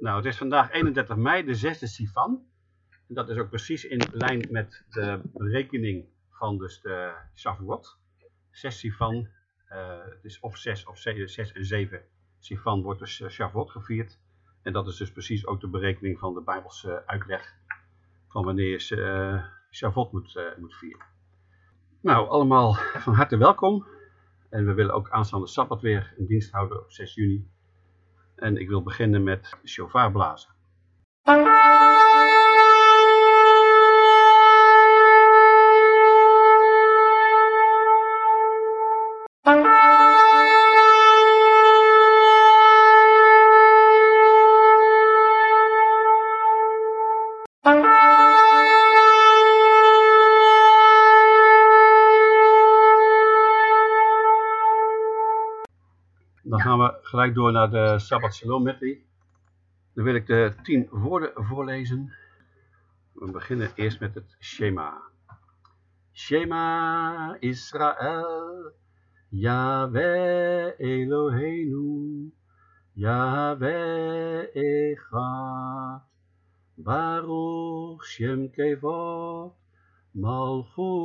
Nou, het is vandaag 31 mei, de zesde. En dat is ook precies in lijn met de berekening van dus de Shavuot. Zes Sivan, uh, het is of zes of zes en zeven Sivan wordt dus uh, Shavuot gevierd. En dat is dus precies ook de berekening van de Bijbelse uitleg van wanneer je uh, Shavuot moet, moet vieren. Nou, allemaal van harte welkom. En we willen ook aanstaande Sabbat weer een dienst houden op 6 juni. En ik wil beginnen met shofar blazen. Door naar de Sabbat Shalom Medley. Dan wil ik de tien woorden voorlezen. We beginnen eerst met het Shema. Shema Israël, Yahweh Eloheinu, Yahweh Echad, Baruch Shem Kevod, Malchuto,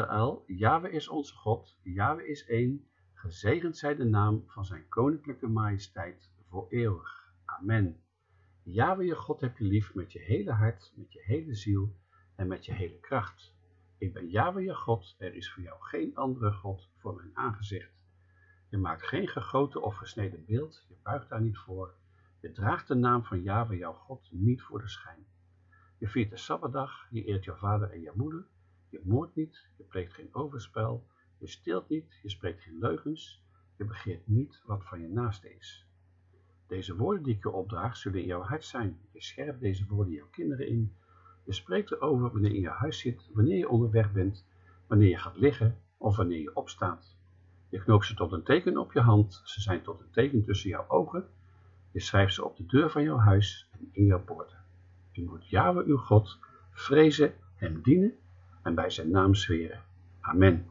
Israël, is onze God, Yahweh is één, gezegend zij de naam van zijn koninklijke majesteit voor eeuwig. Amen. Yahweh je God heb je lief met je hele hart, met je hele ziel en met je hele kracht. Ik ben Yahweh je God, er is voor jou geen andere God voor mijn aangezicht. Je maakt geen gegoten of gesneden beeld, je buigt daar niet voor. Je draagt de naam van Yahweh jouw God niet voor de schijn. Je viert de Sabbatdag, je eert jouw vader en jouw moeder. Je moordt niet, pleegt geen overspel, je steelt niet, je spreekt geen leugens, je begeert niet wat van je naaste is. Deze woorden die ik je opdraag zullen in jouw hart zijn. Je scherpt deze woorden jouw kinderen in. Je spreekt erover wanneer je in je huis zit, wanneer je onderweg bent, wanneer je gaat liggen of wanneer je opstaat. Je knoopt ze tot een teken op je hand, ze zijn tot een teken tussen jouw ogen. Je schrijft ze op de deur van jouw huis en in jouw poorten. Je moet Yahweh uw God vrezen, hem dienen en bij zijn naam zweren. Amen.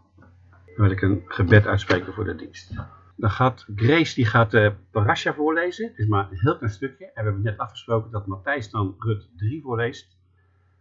Dan wil ik een gebed uitspreken voor de dienst. Dan gaat Grace die gaat de parasha voorlezen. Het is maar een heel klein stukje. En we hebben net afgesproken dat Matthijs dan Rut 3 voorleest.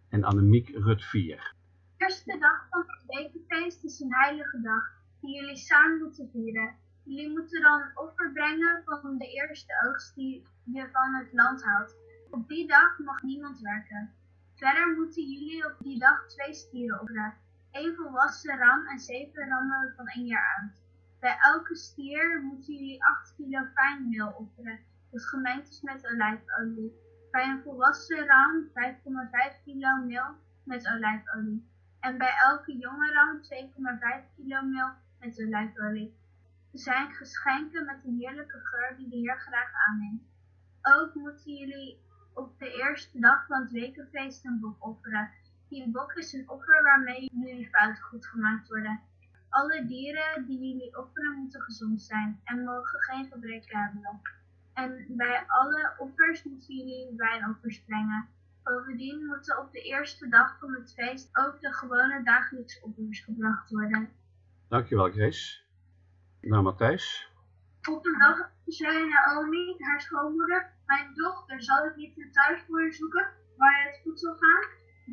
En Annemiek Rut 4. De eerste dag van het wekenfeest is een heilige dag die jullie samen moeten vieren. Jullie moeten dan een offer brengen van de eerste oogst die je van het land houdt. Op die dag mag niemand werken. Verder moeten jullie op die dag twee stieren offeren. Één volwassen ram en zeven rammen van één jaar oud. Bij elke stier moeten jullie 8 kilo fijn meel offeren, dat gemengd is met olijfolie. Bij een volwassen ram 5,5 kilo meel met olijfolie. En bij elke jonge ram 2,5 kilo meel met olijfolie. Ze zijn geschenken met een heerlijke geur die de Heer graag aanneemt. Ook moeten jullie op de eerste dag van het wekenfeest een bok offeren. Die bok is een offer waarmee jullie fouten goed gemaakt worden. Alle dieren die jullie offeren moeten gezond zijn en mogen geen gebreken hebben. En bij alle offers moeten jullie wijnoffers brengen. Bovendien moeten op de eerste dag van het feest ook de gewone dagelijkse offers gebracht worden. Dankjewel Grace. Nou Matthijs. Op een dag zei Naomi, haar schoonmoeder, mijn dochter, zal ik niet een thuis voor je zoeken waar je het goed zal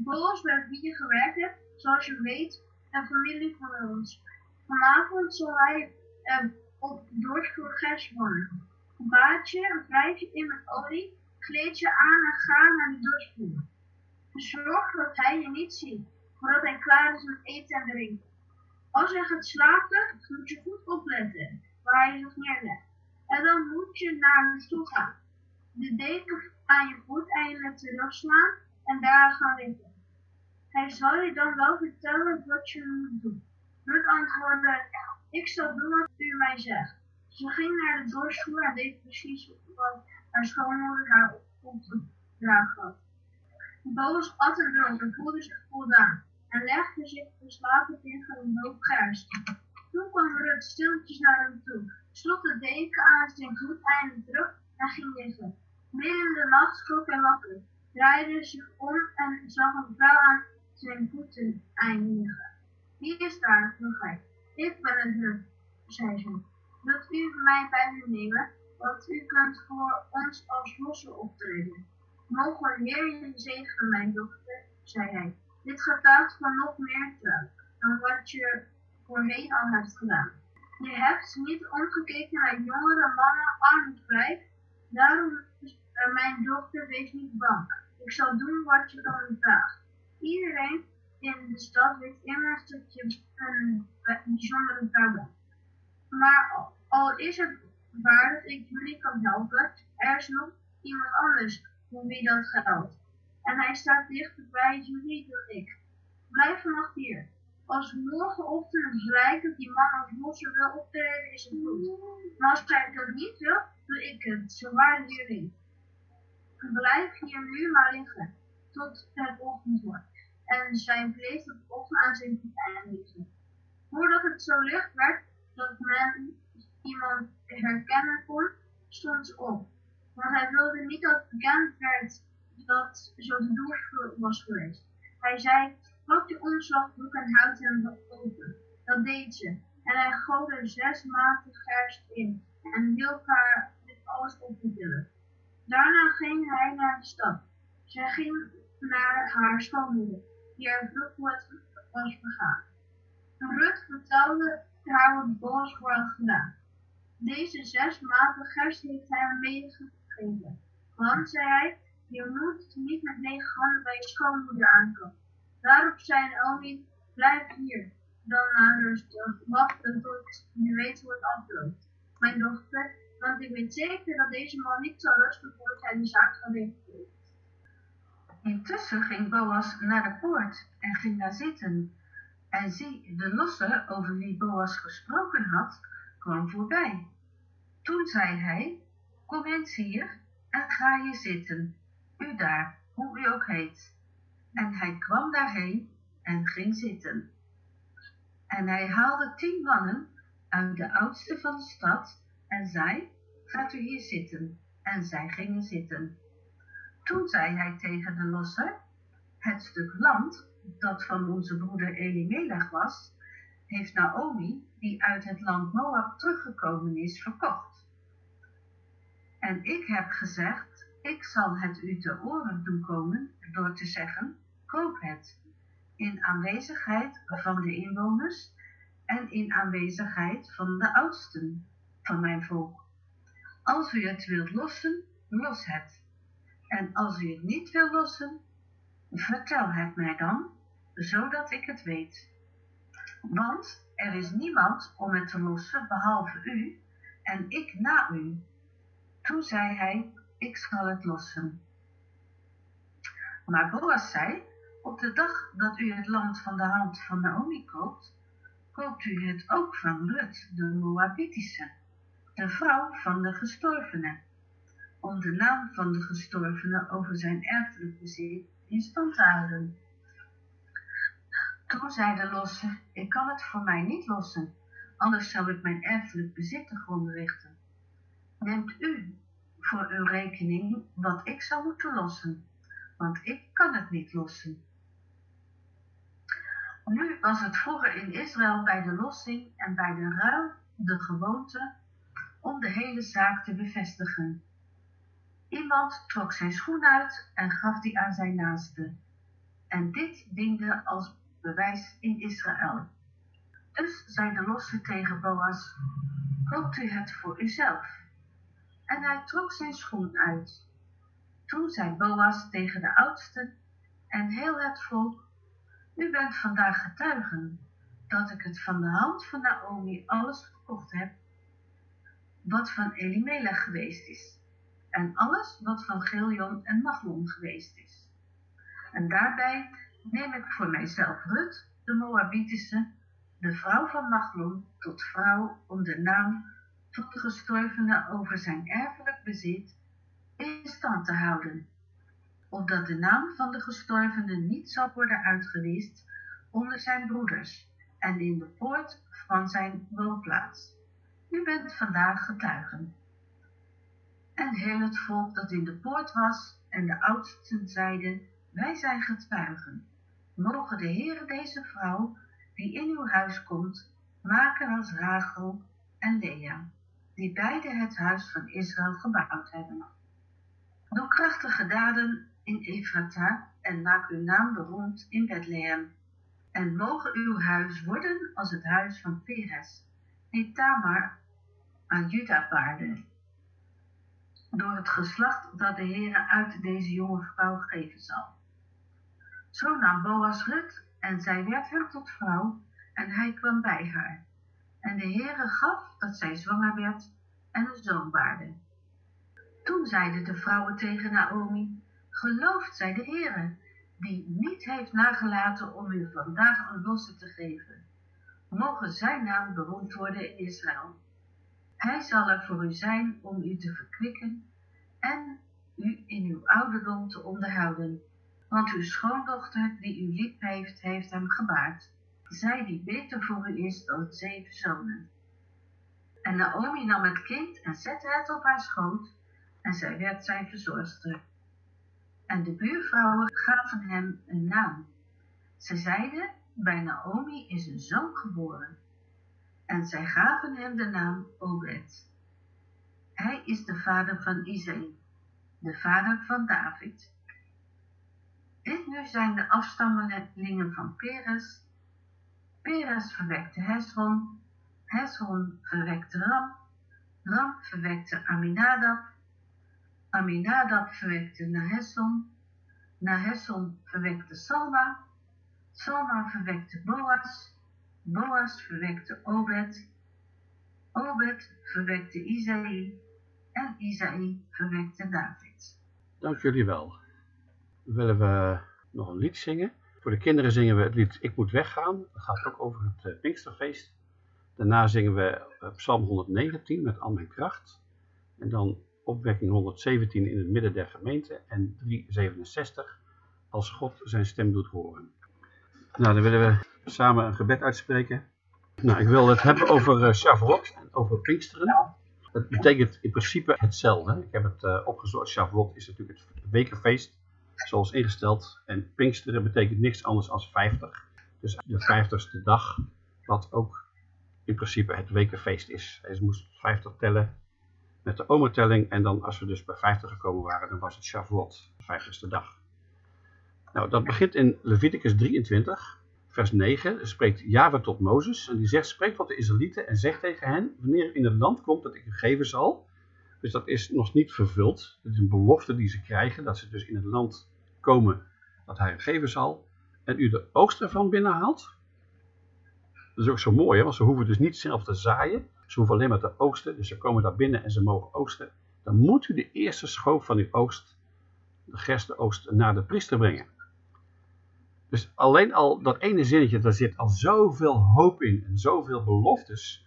Boos bij wie je gewerkt hebt, zoals je weet, en familie van ons. Vanavond zal hij eh, op gers worden. Baat je een in met olie, kleed je aan en ga naar de doorsvloer. Zorg dat hij je niet ziet, voordat hij klaar is met eten en drinken. Als hij gaat slapen, moet je goed opletten waar hij zich neerlegt. En dan moet je naar hem toe gaan. De deken aan je voeteinden terugslaan en daar gaan liggen. Hij zal je dan wel vertellen wat je moet doen. Rut antwoordde, ik zal doen wat u mij zegt. Ze ging naar de doorsvloer en deed precies wat haar schoonmoeder haar opgedragen had. Boos at en dronk en voelde zich voldaan en legde zich verslapen tegen een hoop gers. Toen kwam Rut stilletjes naar hem toe, sloeg de deken aan zijn voeteinde terug en ging liggen. Midden in de nacht schrok hij wakker, draaide zich om en zag een vrouw aan zijn voeteinde liggen. Wie is daar? vroeg hij. Ik ben het Rut, zei ze. Wilt u mij bij u nemen, want u kunt voor ons als losse optreden. Mogen Heer je zegenen, mijn dochter, zei hij. Dit getuigt van nog meer trouw dan wat je voorheen al hebt gedaan. Je hebt niet omgekeken naar jongere mannen, arm en vrij. Daarom, mijn dochter, wees niet bang. Ik zal doen wat je van vraagt. Iedereen in de stad weet immers dat je een bijzondere vrouw bent. Maar al is het waar dat ik jullie kan helpen, er is nog iemand anders voor wie dat geldt. En hij staat dichter bij jullie dan ik. Blijf vannacht hier. Als morgenochtend blijkt dat die man als losse wil optreden, is het goed. Maar als hij dat niet wil, doe ik het, zo waar jullie. Blijf hier nu maar liggen, tot het ochtend wordt. En zij bleef tot ochtend aan zijn voeten liggen. Voordat het zo licht werd dat men iemand herkennen kon, stond ze op. Want hij wilde niet dat bekend werd dat zo de doer was geweest. Hij zei, pak de omslagdoek en houd hem open. Dat deed ze. En hij goot er zes maten gerst in en hielp haar dit alles op te tillen. Daarna ging hij naar de stad. Zij ging naar haar schoonmoeder, er vlug was begaan. Rut vertelde haar wat Boas voor had gedaan. Deze zes maten gerst heeft hij hem meegegeven. Want, zei hij, je moet niet met lege handen bij je schoonmoeder aankomen. Daarop zei Naomi, blijf hier, dan maar rustig, wachten tot je weet hoe het afloopt. Mijn dochter, want ik weet zeker dat deze man niet zal rusten voordat hij de zaak alleen heeft. Intussen ging Boas naar de poort en ging daar zitten. En zie, de losse over wie Boas gesproken had, kwam voorbij. Toen zei hij, kom eens hier en ga hier zitten, u daar, hoe u ook heet. En hij kwam daarheen en ging zitten. En hij haalde tien mannen uit de oudste van de stad en zei, gaat u hier zitten. En zij gingen zitten. Toen zei hij tegen de losse, het stuk land dat van onze broeder Elimelech was, heeft Naomi, die uit het land Moab teruggekomen is, verkocht. En ik heb gezegd, ik zal het u te oren doen komen door te zeggen, koop het, in aanwezigheid van de inwoners en in aanwezigheid van de oudsten van mijn volk. Als u het wilt lossen, los het. En als u het niet wil lossen, vertel het mij dan, zodat ik het weet. Want er is niemand om het te lossen behalve u en ik na u. Toen zei hij, ik zal het lossen. Maar Boas zei, op de dag dat u het land van de hand van Naomi koopt, koopt u het ook van Rut, de Moabitische, de vrouw van de gestorvene, om de naam van de gestorvene over zijn erfelijk bezit in stand te houden. Toen zei de losse, ik kan het voor mij niet lossen, anders zou ik mijn erfelijk bezit te grond richten. Neemt u voor uw rekening wat ik zou moeten lossen, want ik kan het niet lossen. Nu was het vroeger in Israël bij de lossing en bij de ruil de gewoonte om de hele zaak te bevestigen. Iemand trok zijn schoen uit en gaf die aan zijn naaste. En dit diende als bewijs in Israël. Dus zei de losse tegen Boas, koopt u het voor uzelf. En hij trok zijn schoen uit. Toen zei Boas tegen de oudsten en heel het volk, u bent vandaag getuigen dat ik het van de hand van Naomi alles verkocht heb, wat van Elimelech geweest is, en alles wat van Giljon en Maglon geweest is. En daarbij neem ik voor mijzelf Rut, de Moabitische, de vrouw van Maglon, tot vrouw om de naam van de gestorvene over zijn erfelijk bezit in stand te houden opdat de naam van de gestorvene niet zal worden uitgewist onder zijn broeders en in de poort van zijn woonplaats. U bent vandaag getuigen. En heel het volk dat in de poort was en de oudsten zeiden, wij zijn getuigen. Mogen de Heere deze vrouw, die in uw huis komt, maken als Rachel en Lea, die beide het huis van Israël gebouwd hebben. Doe krachtige daden in Ephrata en maak uw naam beroemd in Bethlehem. En mogen uw huis worden als het huis van Peres, die Tamar aan Juda baarde. Door het geslacht dat de Heere uit deze jonge vrouw geven zal. Zo nam Boas Rut en zij werd hem tot vrouw en hij kwam bij haar. En de Heere gaf dat zij zwanger werd en een zoon baarde. Toen zeiden de vrouwen tegen Naomi, gelooft zij de Heere, die niet heeft nagelaten om u vandaag een losse te geven. Mogen zijn naam beroemd worden in Israël. Hij zal er voor u zijn om u te verkwikken en u in uw ouderdom te onderhouden. Want uw schoondochter die u lief heeft, heeft hem gebaard. Zij die beter voor u is dan zeven zonen. En Naomi nam het kind en zette het op haar schoot en zij werd zijn verzorgster. En de buurvrouwen gaven hem een naam. Ze zeiden, bij Naomi is een zoon geboren. En zij gaven hem de naam Obed. Hij is de vader van Isaïe, de vader van David. Dit nu zijn de afstammelingen van Peres. Peres verwekte Hesron, Hesron verwekte Ram, Ram verwekte Aminadab, Aminadab verwekte Nahesson, Nahesson verwekte Salma, Salma verwekte Boas, Boas verwekte Obed, Obed verwekte Isaïe en Isaïe verwekte David. Dank jullie wel. Willen we nog een lied zingen? Voor de kinderen zingen we het lied Ik moet weggaan. Dat gaat ook over het uh, Pinksterfeest. Daarna zingen we uh, Psalm 119 met al mijn kracht. En dan opwekking 117 in het midden der gemeente en 367 als God zijn stem doet horen. Nou, dan willen we samen een gebed uitspreken. Nou, ik wil het hebben over uh, Shavuot en over Pinksteren. Het betekent in principe hetzelfde. Ik heb het uh, opgezocht. Shavuot is natuurlijk het wekenfeest, zoals ingesteld. En Pinksteren betekent niks anders dan 50. Dus de 50ste dag, wat ook in principe het wekenfeest is. Hij moest 50 tellen met de omertelling. En dan als we dus bij 50 gekomen waren, dan was het Shavuot, de 50ste dag. Nou, dat begint in Leviticus 23, vers 9. Er spreekt Java tot Mozes. En die zegt, spreek tot de Israëlieten en zeg tegen hen, wanneer u in het land komt dat ik u geven zal. Dus dat is nog niet vervuld. Het is een belofte die ze krijgen, dat ze dus in het land komen dat hij geven zal. En u de oogst ervan binnenhaalt. Dat is ook zo mooi, hè? want ze hoeven dus niet zelf te zaaien. Ze hoeven alleen maar te oogsten, dus ze komen daar binnen en ze mogen oogsten. Dan moet u de eerste schoof van uw oogst, de gerstenoogst, naar de priester brengen. Dus alleen al dat ene zinnetje, daar zit al zoveel hoop in en zoveel beloftes.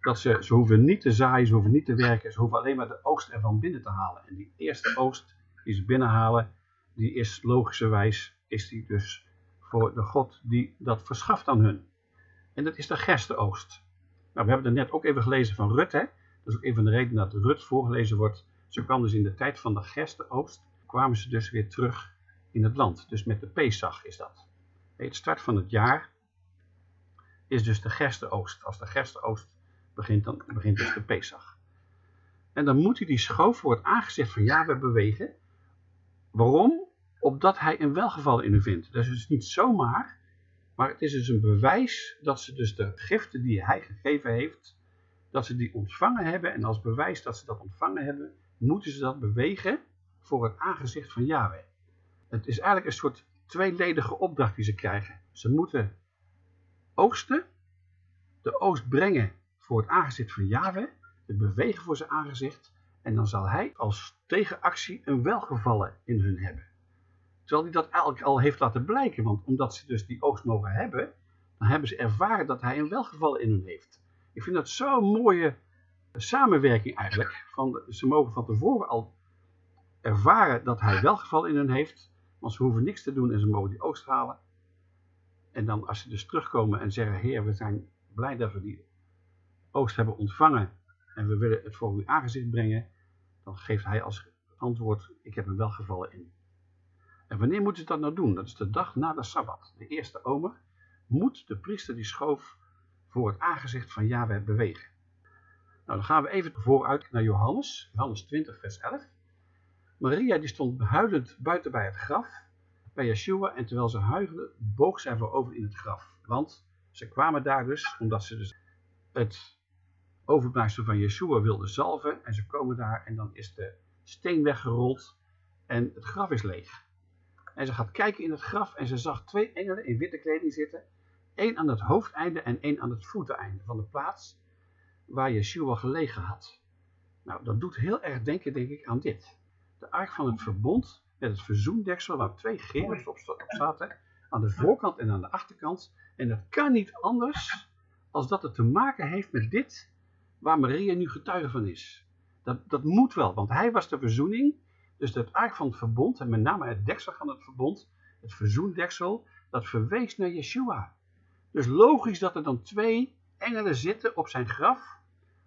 Dat ze, ze hoeven niet te zaaien, ze hoeven niet te werken, ze hoeven alleen maar de oogst ervan binnen te halen. En die eerste oogst die ze binnenhalen, die is logischerwijs, is die dus voor de God die dat verschaft aan hun. En dat is de gerstenoogst. Nou, we hebben het net ook even gelezen van Rut, hè. Dat is ook een van de redenen dat Rut voorgelezen wordt. Ze kwam dus in de tijd van de gerstenoogst, kwamen ze dus weer terug in het land. Dus met de Pesach is dat. Het start van het jaar is dus de gerstenoogst. Als de gerstenoogst begint, dan begint dus de Pesach. En dan moet hij die schoof voor het aangezicht van Yahweh bewegen. Waarom? Opdat hij een welgevallen in u vindt. Dus het is niet zomaar, maar het is dus een bewijs dat ze dus de giften die hij gegeven heeft, dat ze die ontvangen hebben. En als bewijs dat ze dat ontvangen hebben, moeten ze dat bewegen voor het aangezicht van Yahweh. Het is eigenlijk een soort tweeledige opdracht die ze krijgen. Ze moeten oogsten, de oogst brengen voor het aangezicht van Yahweh, het bewegen voor zijn aangezicht, en dan zal hij als tegenactie een welgevallen in hun hebben. Terwijl hij dat eigenlijk al heeft laten blijken, want omdat ze dus die oogst mogen hebben, dan hebben ze ervaren dat hij een welgevallen in hun heeft. Ik vind dat zo'n mooie samenwerking eigenlijk. Van, ze mogen van tevoren al ervaren dat hij welgevallen in hun heeft, want ze hoeven niks te doen en ze mogen die oogst halen. En dan als ze dus terugkomen en zeggen, heer, we zijn blij dat we die oogst hebben ontvangen en we willen het voor uw aangezicht brengen, dan geeft hij als antwoord, ik heb een welgevallen in. En wanneer moeten ze dat nou doen? Dat is de dag na de Sabbat. De eerste omer moet de priester die schoof voor het aangezicht van Yahweh bewegen. Nou, dan gaan we even vooruit naar Johannes, Johannes 20 vers 11. Maria die stond huilend buiten bij het graf, bij Yeshua, en terwijl ze huilde, boog zij voorover in het graf. Want ze kwamen daar dus, omdat ze dus het overblijfsel van Yeshua wilden zalven, en ze komen daar en dan is de steen weggerold en het graf is leeg. En ze gaat kijken in het graf en ze zag twee engelen in witte kleding zitten. één aan het hoofdeinde en één aan het voeteneinde van de plaats waar Yeshua gelegen had. Nou, dat doet heel erg denken, denk ik, aan dit. De ark van het verbond met het verzoendeksel waar twee gerubs op zaten. Aan de voorkant en aan de achterkant. En dat kan niet anders als dat het te maken heeft met dit waar Maria nu getuige van is. Dat, dat moet wel, want hij was de verzoening dus het ark van het verbond, en met name het deksel van het verbond, het verzoendeksel, dat verwees naar Yeshua. Dus logisch dat er dan twee engelen zitten op zijn graf,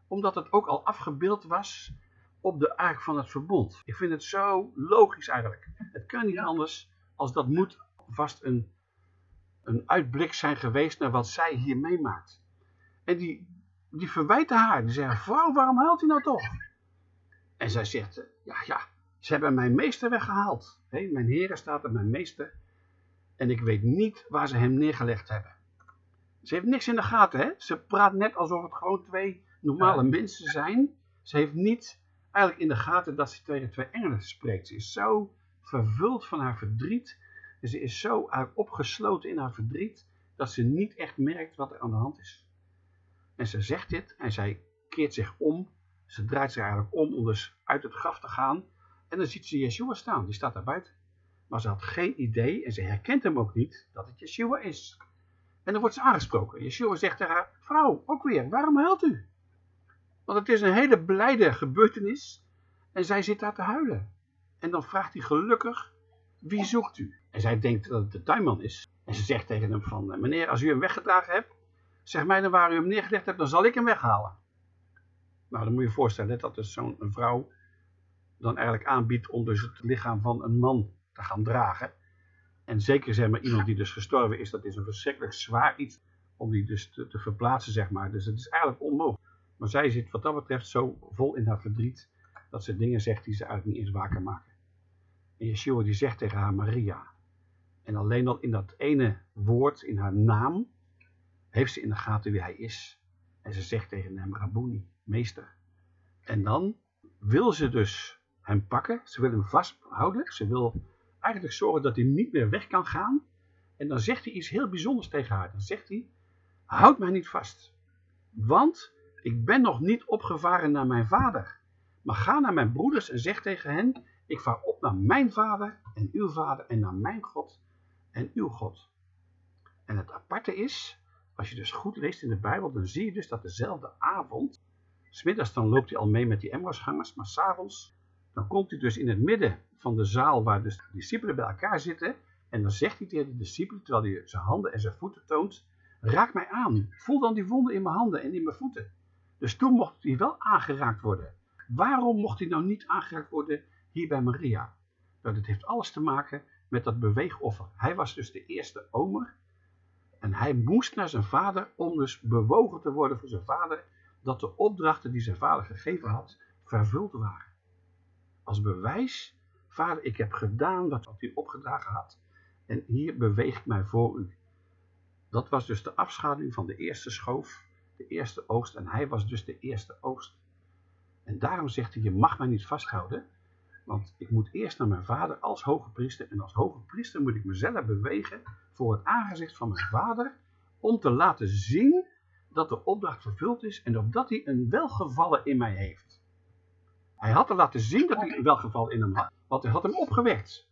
omdat het ook al afgebeeld was op de ark van het verbond. Ik vind het zo logisch eigenlijk. Het kan niet anders als dat moet vast een, een uitblik zijn geweest naar wat zij hier meemaakt. En die, die verwijten haar. Die zeggen, vrouw, waarom huilt u nou toch? En zij zegt, ja, ja, ze hebben mijn meester weggehaald. mijn heren staat er mijn meester. En ik weet niet waar ze hem neergelegd hebben. Ze heeft niks in de gaten. Hè? Ze praat net alsof het gewoon twee normale mensen zijn. Ze heeft niet eigenlijk in de gaten dat ze tegen twee engelen spreekt. Ze is zo vervuld van haar verdriet. En ze is zo opgesloten in haar verdriet. Dat ze niet echt merkt wat er aan de hand is. En ze zegt dit en zij keert zich om. Ze draait zich eigenlijk om om dus uit het graf te gaan. En dan ziet ze Yeshua staan, die staat daar buiten. Maar ze had geen idee en ze herkent hem ook niet dat het Yeshua is. En dan wordt ze aangesproken. Yeshua zegt tegen haar, vrouw, ook weer, waarom huilt u? Want het is een hele blijde gebeurtenis en zij zit daar te huilen. En dan vraagt hij gelukkig, wie zoekt u? En zij denkt dat het de tuinman is. En ze zegt tegen hem van, meneer, als u hem weggedragen hebt, zeg mij dan waar u hem neergelegd hebt, dan zal ik hem weghalen. Nou, dan moet je je voorstellen dat dus zo'n vrouw dan eigenlijk aanbiedt om dus het lichaam van een man te gaan dragen. En zeker zeg maar iemand die dus gestorven is, dat is een verschrikkelijk zwaar iets om die dus te, te verplaatsen zeg maar. Dus het is eigenlijk onmogelijk. Maar zij zit wat dat betreft zo vol in haar verdriet, dat ze dingen zegt die ze eigenlijk niet eens wakker maken. En Yeshua die zegt tegen haar Maria. En alleen al in dat ene woord, in haar naam, heeft ze in de gaten wie hij is. En ze zegt tegen hem, Rabuni, meester. En dan wil ze dus hem pakken. Ze wil hem vasthouden. Ze wil eigenlijk zorgen dat hij niet meer weg kan gaan. En dan zegt hij iets heel bijzonders tegen haar. Dan zegt hij, houd mij niet vast. Want ik ben nog niet opgevaren naar mijn vader. Maar ga naar mijn broeders en zeg tegen hen, ik vaar op naar mijn vader en uw vader en naar mijn God en uw God. En het aparte is, als je dus goed leest in de Bijbel, dan zie je dus dat dezelfde avond, smiddags dan loopt hij al mee met die Emmausgangers, maar s'avonds dan komt hij dus in het midden van de zaal waar dus de discipelen bij elkaar zitten. En dan zegt hij tegen de discipelen, terwijl hij zijn handen en zijn voeten toont. Raak mij aan, voel dan die wonden in mijn handen en in mijn voeten. Dus toen mocht hij wel aangeraakt worden. Waarom mocht hij nou niet aangeraakt worden hier bij Maria? Nou, dat heeft alles te maken met dat beweegoffer. Hij was dus de eerste omer. En hij moest naar zijn vader om dus bewogen te worden voor zijn vader. Dat de opdrachten die zijn vader gegeven had, vervuld waren als bewijs, vader, ik heb gedaan wat u opgedragen had. En hier beweeg ik mij voor u. Dat was dus de afschaduwing van de eerste schoof, de eerste oogst. En hij was dus de eerste oogst. En daarom zegt hij, je mag mij niet vasthouden. Want ik moet eerst naar mijn vader als hoge priester. En als hoge priester moet ik mezelf bewegen voor het aangezicht van mijn vader. Om te laten zien dat de opdracht vervuld is. En opdat hij een welgevallen in mij heeft. Hij had er laten zien dat hij een welgeval in hem had, want hij had hem opgewekt.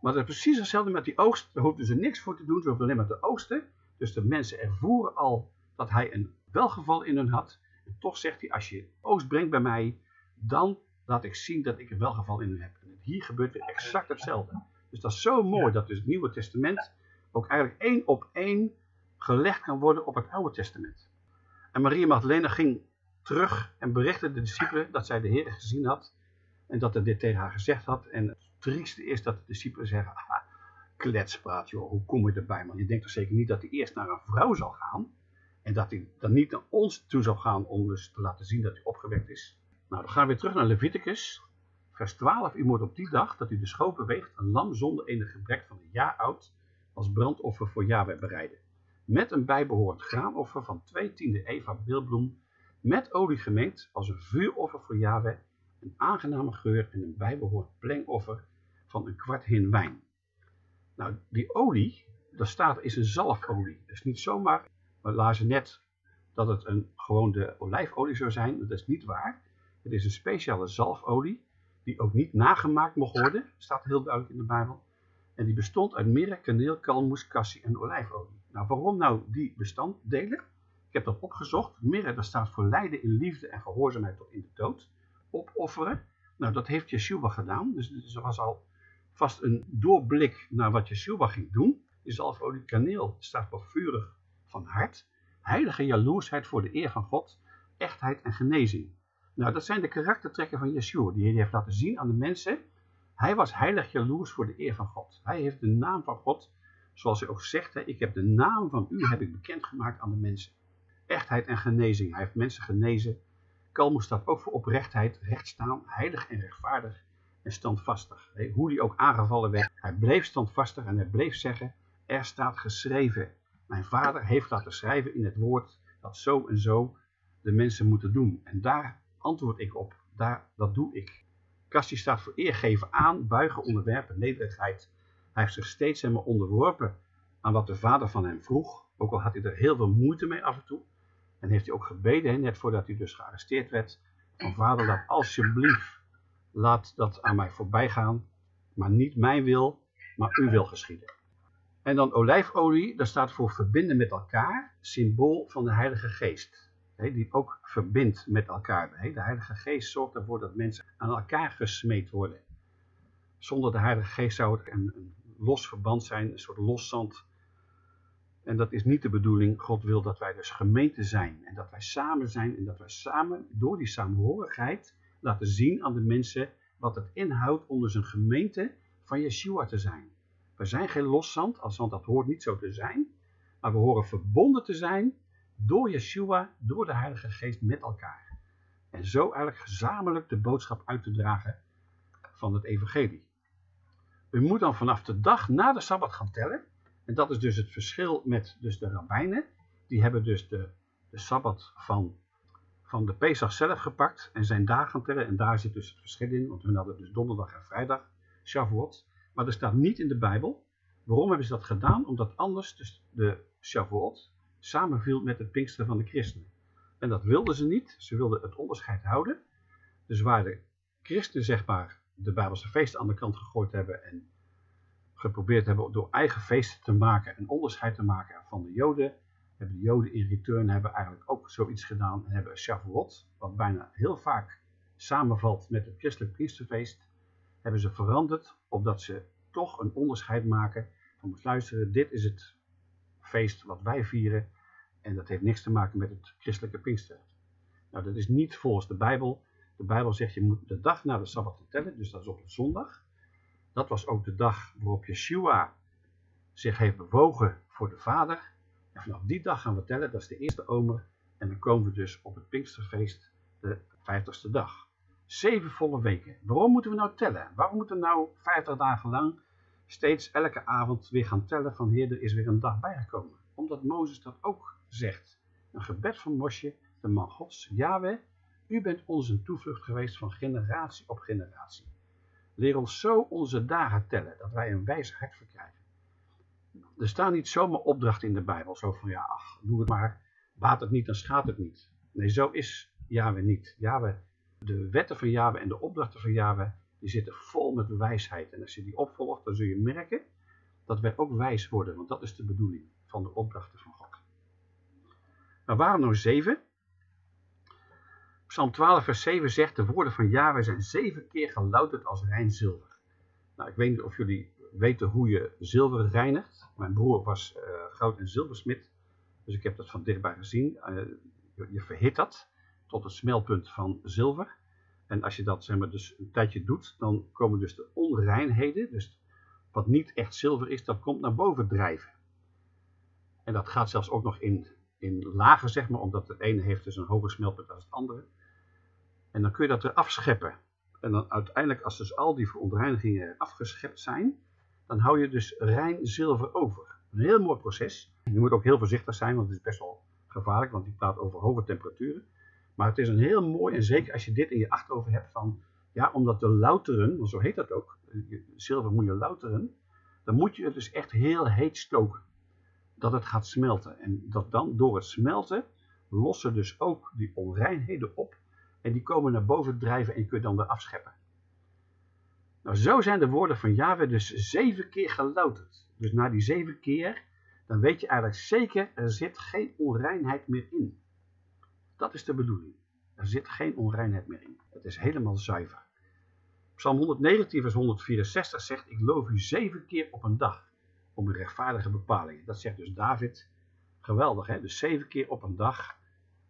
Maar het is precies hetzelfde met die oogst. Daar hoefden ze niks voor te doen, ze hoefden alleen maar te oogsten. Dus de mensen ervoeren al dat hij een welgeval in hen had. En toch zegt hij, als je oogst brengt bij mij, dan laat ik zien dat ik een welgeval in hen heb. En hier gebeurt weer exact hetzelfde. Dus dat is zo mooi dat dus het Nieuwe Testament ook eigenlijk één op één gelegd kan worden op het Oude Testament. En Maria Magdalena ging terug en berichtte de discipelen dat zij de Heer gezien had en dat hij dit tegen haar gezegd had. En het trieste is dat de discipelen zeggen, kletspraat joh, hoe kom je erbij man? Je denkt toch zeker niet dat hij eerst naar een vrouw zal gaan En dat hij dan niet naar ons toe zou gaan om dus te laten zien dat hij opgewekt is. Nou, dan gaan we weer terug naar Leviticus. Vers 12. U moet op die dag dat u de schoot beweegt een lam zonder enig gebrek van een jaar oud als brandoffer voor Yahweh bereiden. Met een bijbehorend graanoffer van twee tiende eva bilbloem met olie gemengd als een vuuroffer voor Yahweh, een aangename geur en een bijbehorend plengoffer van een kwart hin wijn. Nou, die olie, daar staat, is een zalfolie. Dat is niet zomaar, lazen net dat het een, gewoon de olijfolie zou zijn. Dat is niet waar. Het is een speciale zalfolie, die ook niet nagemaakt mocht worden, staat heel duidelijk in de Bijbel. En die bestond uit mirre, kaneel, kalmoes, cassie en olijfolie. Nou, waarom nou die bestanddelen? Ik heb dat opgezocht. Mirre, dat staat voor lijden in liefde en gehoorzaamheid tot in de dood. Opofferen. Nou, dat heeft Yeshua gedaan. Dus er was al vast een doorblik naar wat Yeshua ging doen. Die zalfolie kaneel staat voor vurig van hart. Heilige jaloersheid voor de eer van God. Echtheid en genezing. Nou, dat zijn de karaktertrekken van Yeshua. Die hij heeft laten zien aan de mensen. Hij was heilig jaloers voor de eer van God. Hij heeft de naam van God, zoals hij ook zegt. Hè, ik heb de naam van u heb ik bekendgemaakt aan de mensen. Echtheid en genezing. Hij heeft mensen genezen. Kalmo staat ook voor oprechtheid, rechtstaan, heilig en rechtvaardig en standvastig. Hoe die ook aangevallen werd, hij bleef standvastig en hij bleef zeggen, er staat geschreven. Mijn vader heeft laten schrijven in het woord dat zo en zo de mensen moeten doen. En daar antwoord ik op, daar, dat doe ik. Kastie staat voor eergeven aan, buigen, onderwerpen, nederigheid. Hij heeft zich steeds helemaal onderworpen aan wat de vader van hem vroeg. Ook al had hij er heel veel moeite mee af en toe. En heeft hij ook gebeden, net voordat hij dus gearresteerd werd. Van vader, laat alsjeblieft, laat dat aan mij voorbij gaan. Maar niet mijn wil, maar uw wil geschieden. En dan olijfolie, dat staat voor verbinden met elkaar. Symbool van de Heilige Geest. die ook verbindt met elkaar. De Heilige Geest zorgt ervoor dat mensen aan elkaar gesmeed worden. Zonder de Heilige Geest zou het een, een los verband zijn, een soort loszand en dat is niet de bedoeling. God wil dat wij dus gemeente zijn. En dat wij samen zijn. En dat wij samen door die samenhorigheid laten zien aan de mensen wat het inhoudt om dus een gemeente van Yeshua te zijn. We zijn geen loszand, als want dat hoort niet zo te zijn. Maar we horen verbonden te zijn door Yeshua, door de Heilige Geest met elkaar. En zo eigenlijk gezamenlijk de boodschap uit te dragen van het evangelie. U moet dan vanaf de dag na de Sabbat gaan tellen en dat is dus het verschil met dus de rabbijnen. Die hebben dus de, de Sabbat van, van de Pesach zelf gepakt en zijn dagen gaan tellen. En daar zit dus het verschil in, want hun hadden dus donderdag en vrijdag, Shavuot. Maar er staat niet in de Bijbel. Waarom hebben ze dat gedaan? Omdat anders dus de Shavuot samenviel met het Pinksteren van de christenen. En dat wilden ze niet. Ze wilden het onderscheid houden. Dus waar de christenen zeg maar de Bijbelse feesten aan de kant gegooid hebben en geprobeerd hebben door eigen feesten te maken, een onderscheid te maken van de Joden. Hebben de Joden in return hebben eigenlijk ook zoiets gedaan en hebben Shavuot, wat bijna heel vaak samenvalt met het christelijk priesterfeest, hebben ze veranderd opdat ze toch een onderscheid maken van moet luisteren, dit is het feest wat wij vieren en dat heeft niks te maken met het christelijke Pinkster. Nou, dat is niet volgens de Bijbel. De Bijbel zegt je moet de dag na de Sabbat tellen, dus dat is op een zondag. Dat was ook de dag waarop Yeshua zich heeft bewogen voor de Vader. En vanaf die dag gaan we tellen, dat is de eerste omer. En dan komen we dus op het Pinksterfeest, de vijftigste dag. Zeven volle weken. Waarom moeten we nou tellen? Waarom moeten we nou vijftig dagen lang steeds elke avond weer gaan tellen van Heer, er is weer een dag bijgekomen? Omdat Mozes dat ook zegt. Een gebed van Mosje, de man Gods, Yahweh, u bent onze toevlucht geweest van generatie op generatie. Leer ons zo onze dagen tellen, dat wij een wijs hart verkrijgen. Er staan niet zomaar opdrachten in de Bijbel, zo van ja, ach, doe het maar, baat het niet, dan schaadt het niet. Nee, zo is Yahweh niet. Yahweh, de wetten van Yahweh en de opdrachten van Yahweh, die zitten vol met wijsheid. En als je die opvolgt, dan zul je merken dat wij ook wijs worden, want dat is de bedoeling van de opdrachten van God. Nou, waarom nou zeven? Psalm 12 vers 7 zegt, de woorden van Yahweh zijn zeven keer gelouterd als rein zilver. Nou, ik weet niet of jullie weten hoe je zilver reinigt. Mijn broer was uh, goud- en zilversmid, dus ik heb dat van dichtbij gezien. Je, je verhit dat tot het smelpunt van zilver. En als je dat zeg maar, dus een tijdje doet, dan komen dus de onreinheden, dus wat niet echt zilver is, dat komt naar boven drijven. En dat gaat zelfs ook nog in in lagen, zeg maar, omdat het ene heeft dus een hoger smeltpunt dan het andere. En dan kun je dat eraf scheppen. En dan uiteindelijk, als dus al die verontreinigingen afgeschept zijn, dan hou je dus rein zilver over. Een heel mooi proces. Je moet ook heel voorzichtig zijn, want het is best wel gevaarlijk, want die praat over hoge temperaturen. Maar het is een heel mooi, en zeker als je dit in je achterhoofd hebt van, ja, omdat de louteren, zo heet dat ook, zilver moet je louteren, dan moet je het dus echt heel heet stoken. Dat het gaat smelten. En dat dan door het smelten lossen dus ook die onreinheden op. En die komen naar boven drijven en je kunt dan eraf scheppen. Nou, zo zijn de woorden van Yahweh dus zeven keer gelouterd. Dus na die zeven keer, dan weet je eigenlijk zeker, er zit geen onreinheid meer in. Dat is de bedoeling. Er zit geen onreinheid meer in. Het is helemaal zuiver. Psalm 119 vers 164 zegt, ik loof u zeven keer op een dag om uw rechtvaardige bepalingen. Dat zegt dus David. Geweldig, hè? Dus zeven keer op een dag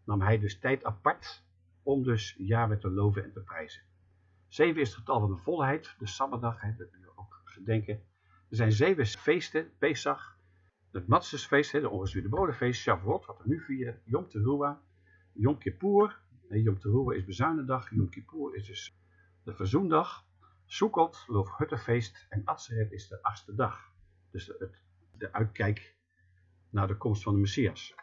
nam hij dus tijd apart om dus Yahweh te loven en te prijzen. Zeven is het getal van de volheid, de Sabbatdag, hè, dat we ook gedenken. Er zijn zeven feesten, Pesach, het Matzesfeest, de ongezuurde brodenfeest, Shavuot, wat we nu vieren, Yom Teruah, Yom Kippur, nee, Yom is bezuinendag, Yom Kippur is dus de verzoendag, Sukkot, Loofhuttenfeest en Atzeret is de achtste dag. Dus de, de uitkijk naar de komst van de Messias.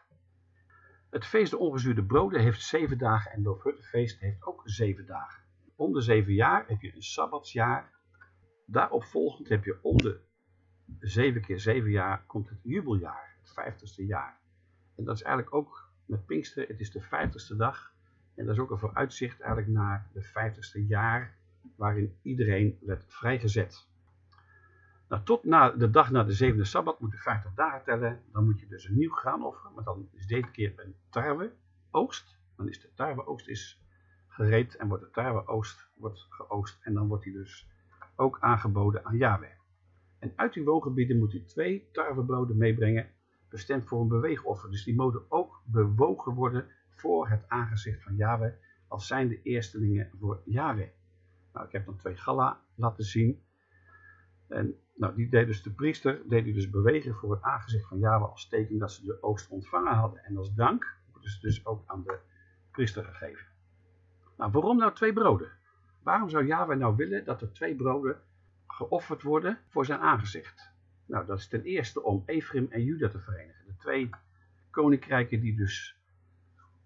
Het feest de ongezuurde broden heeft zeven dagen en Loofhuttenfeest heeft ook zeven dagen. Om de zeven jaar heb je een Sabbatsjaar. Daarop volgend heb je om de zeven keer zeven jaar komt het jubeljaar, het vijftigste jaar. En dat is eigenlijk ook met het is de vijftigste dag. En dat is ook een vooruitzicht eigenlijk naar de vijftigste jaar waarin iedereen werd vrijgezet. Nou, tot na de dag na de zevende Sabbat moet je 50 dagen tellen. Dan moet je dus een nieuw graan offeren, maar dan is deze keer een tarweoogst. Dan is de tarweoogst is gereed en wordt de tarweoogst wordt geoogst en dan wordt die dus ook aangeboden aan Yahweh. En uit die woongebieden moet u twee tarwebroden meebrengen, bestemd voor een beweegoffer. Dus die moeten ook bewogen worden voor het aangezicht van Yahweh, als zijn de eerstelingen voor Yahweh. Nou, ik heb dan twee gala laten zien. En nou, die deed dus de priester, deed die dus bewegen voor het aangezicht van Yahweh als teken dat ze de oogst ontvangen hadden. En als dank wordt ze dus ook aan de priester gegeven. Nou, waarom nou twee broden? Waarom zou Yahweh nou willen dat er twee broden geofferd worden voor zijn aangezicht? Nou, dat is ten eerste om Ephraim en Juda te verenigen. De twee koninkrijken die dus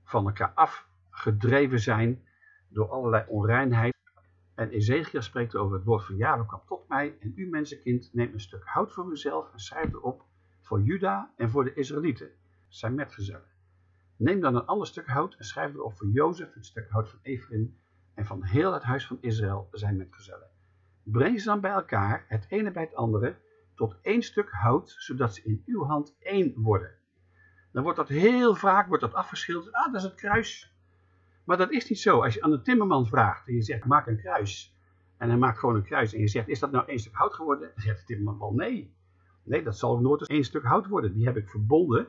van elkaar afgedreven zijn door allerlei onreinheid. En Ezekiel spreekt over het woord van Yahweh kwam tot mij. En u mensenkind neemt een stuk hout voor uzelf en schrijf erop voor Juda en voor de Israëlieten, zijn metgezellen. Neem dan een ander stuk hout en schrijf erop voor Jozef, een stuk hout van Ephraim en van heel het huis van Israël zijn metgezellen. Breng ze dan bij elkaar, het ene bij het andere, tot één stuk hout, zodat ze in uw hand één worden. Dan wordt dat heel vaak wordt dat afgeschilderd. Ah, dat is het kruis. Maar dat is niet zo. Als je aan een timmerman vraagt en je zegt, maak een kruis. En hij maakt gewoon een kruis en je zegt, is dat nou één stuk hout geworden? Dan zegt de timmerman wel, nee. Nee, dat zal nooit één stuk hout worden. Die heb ik verbonden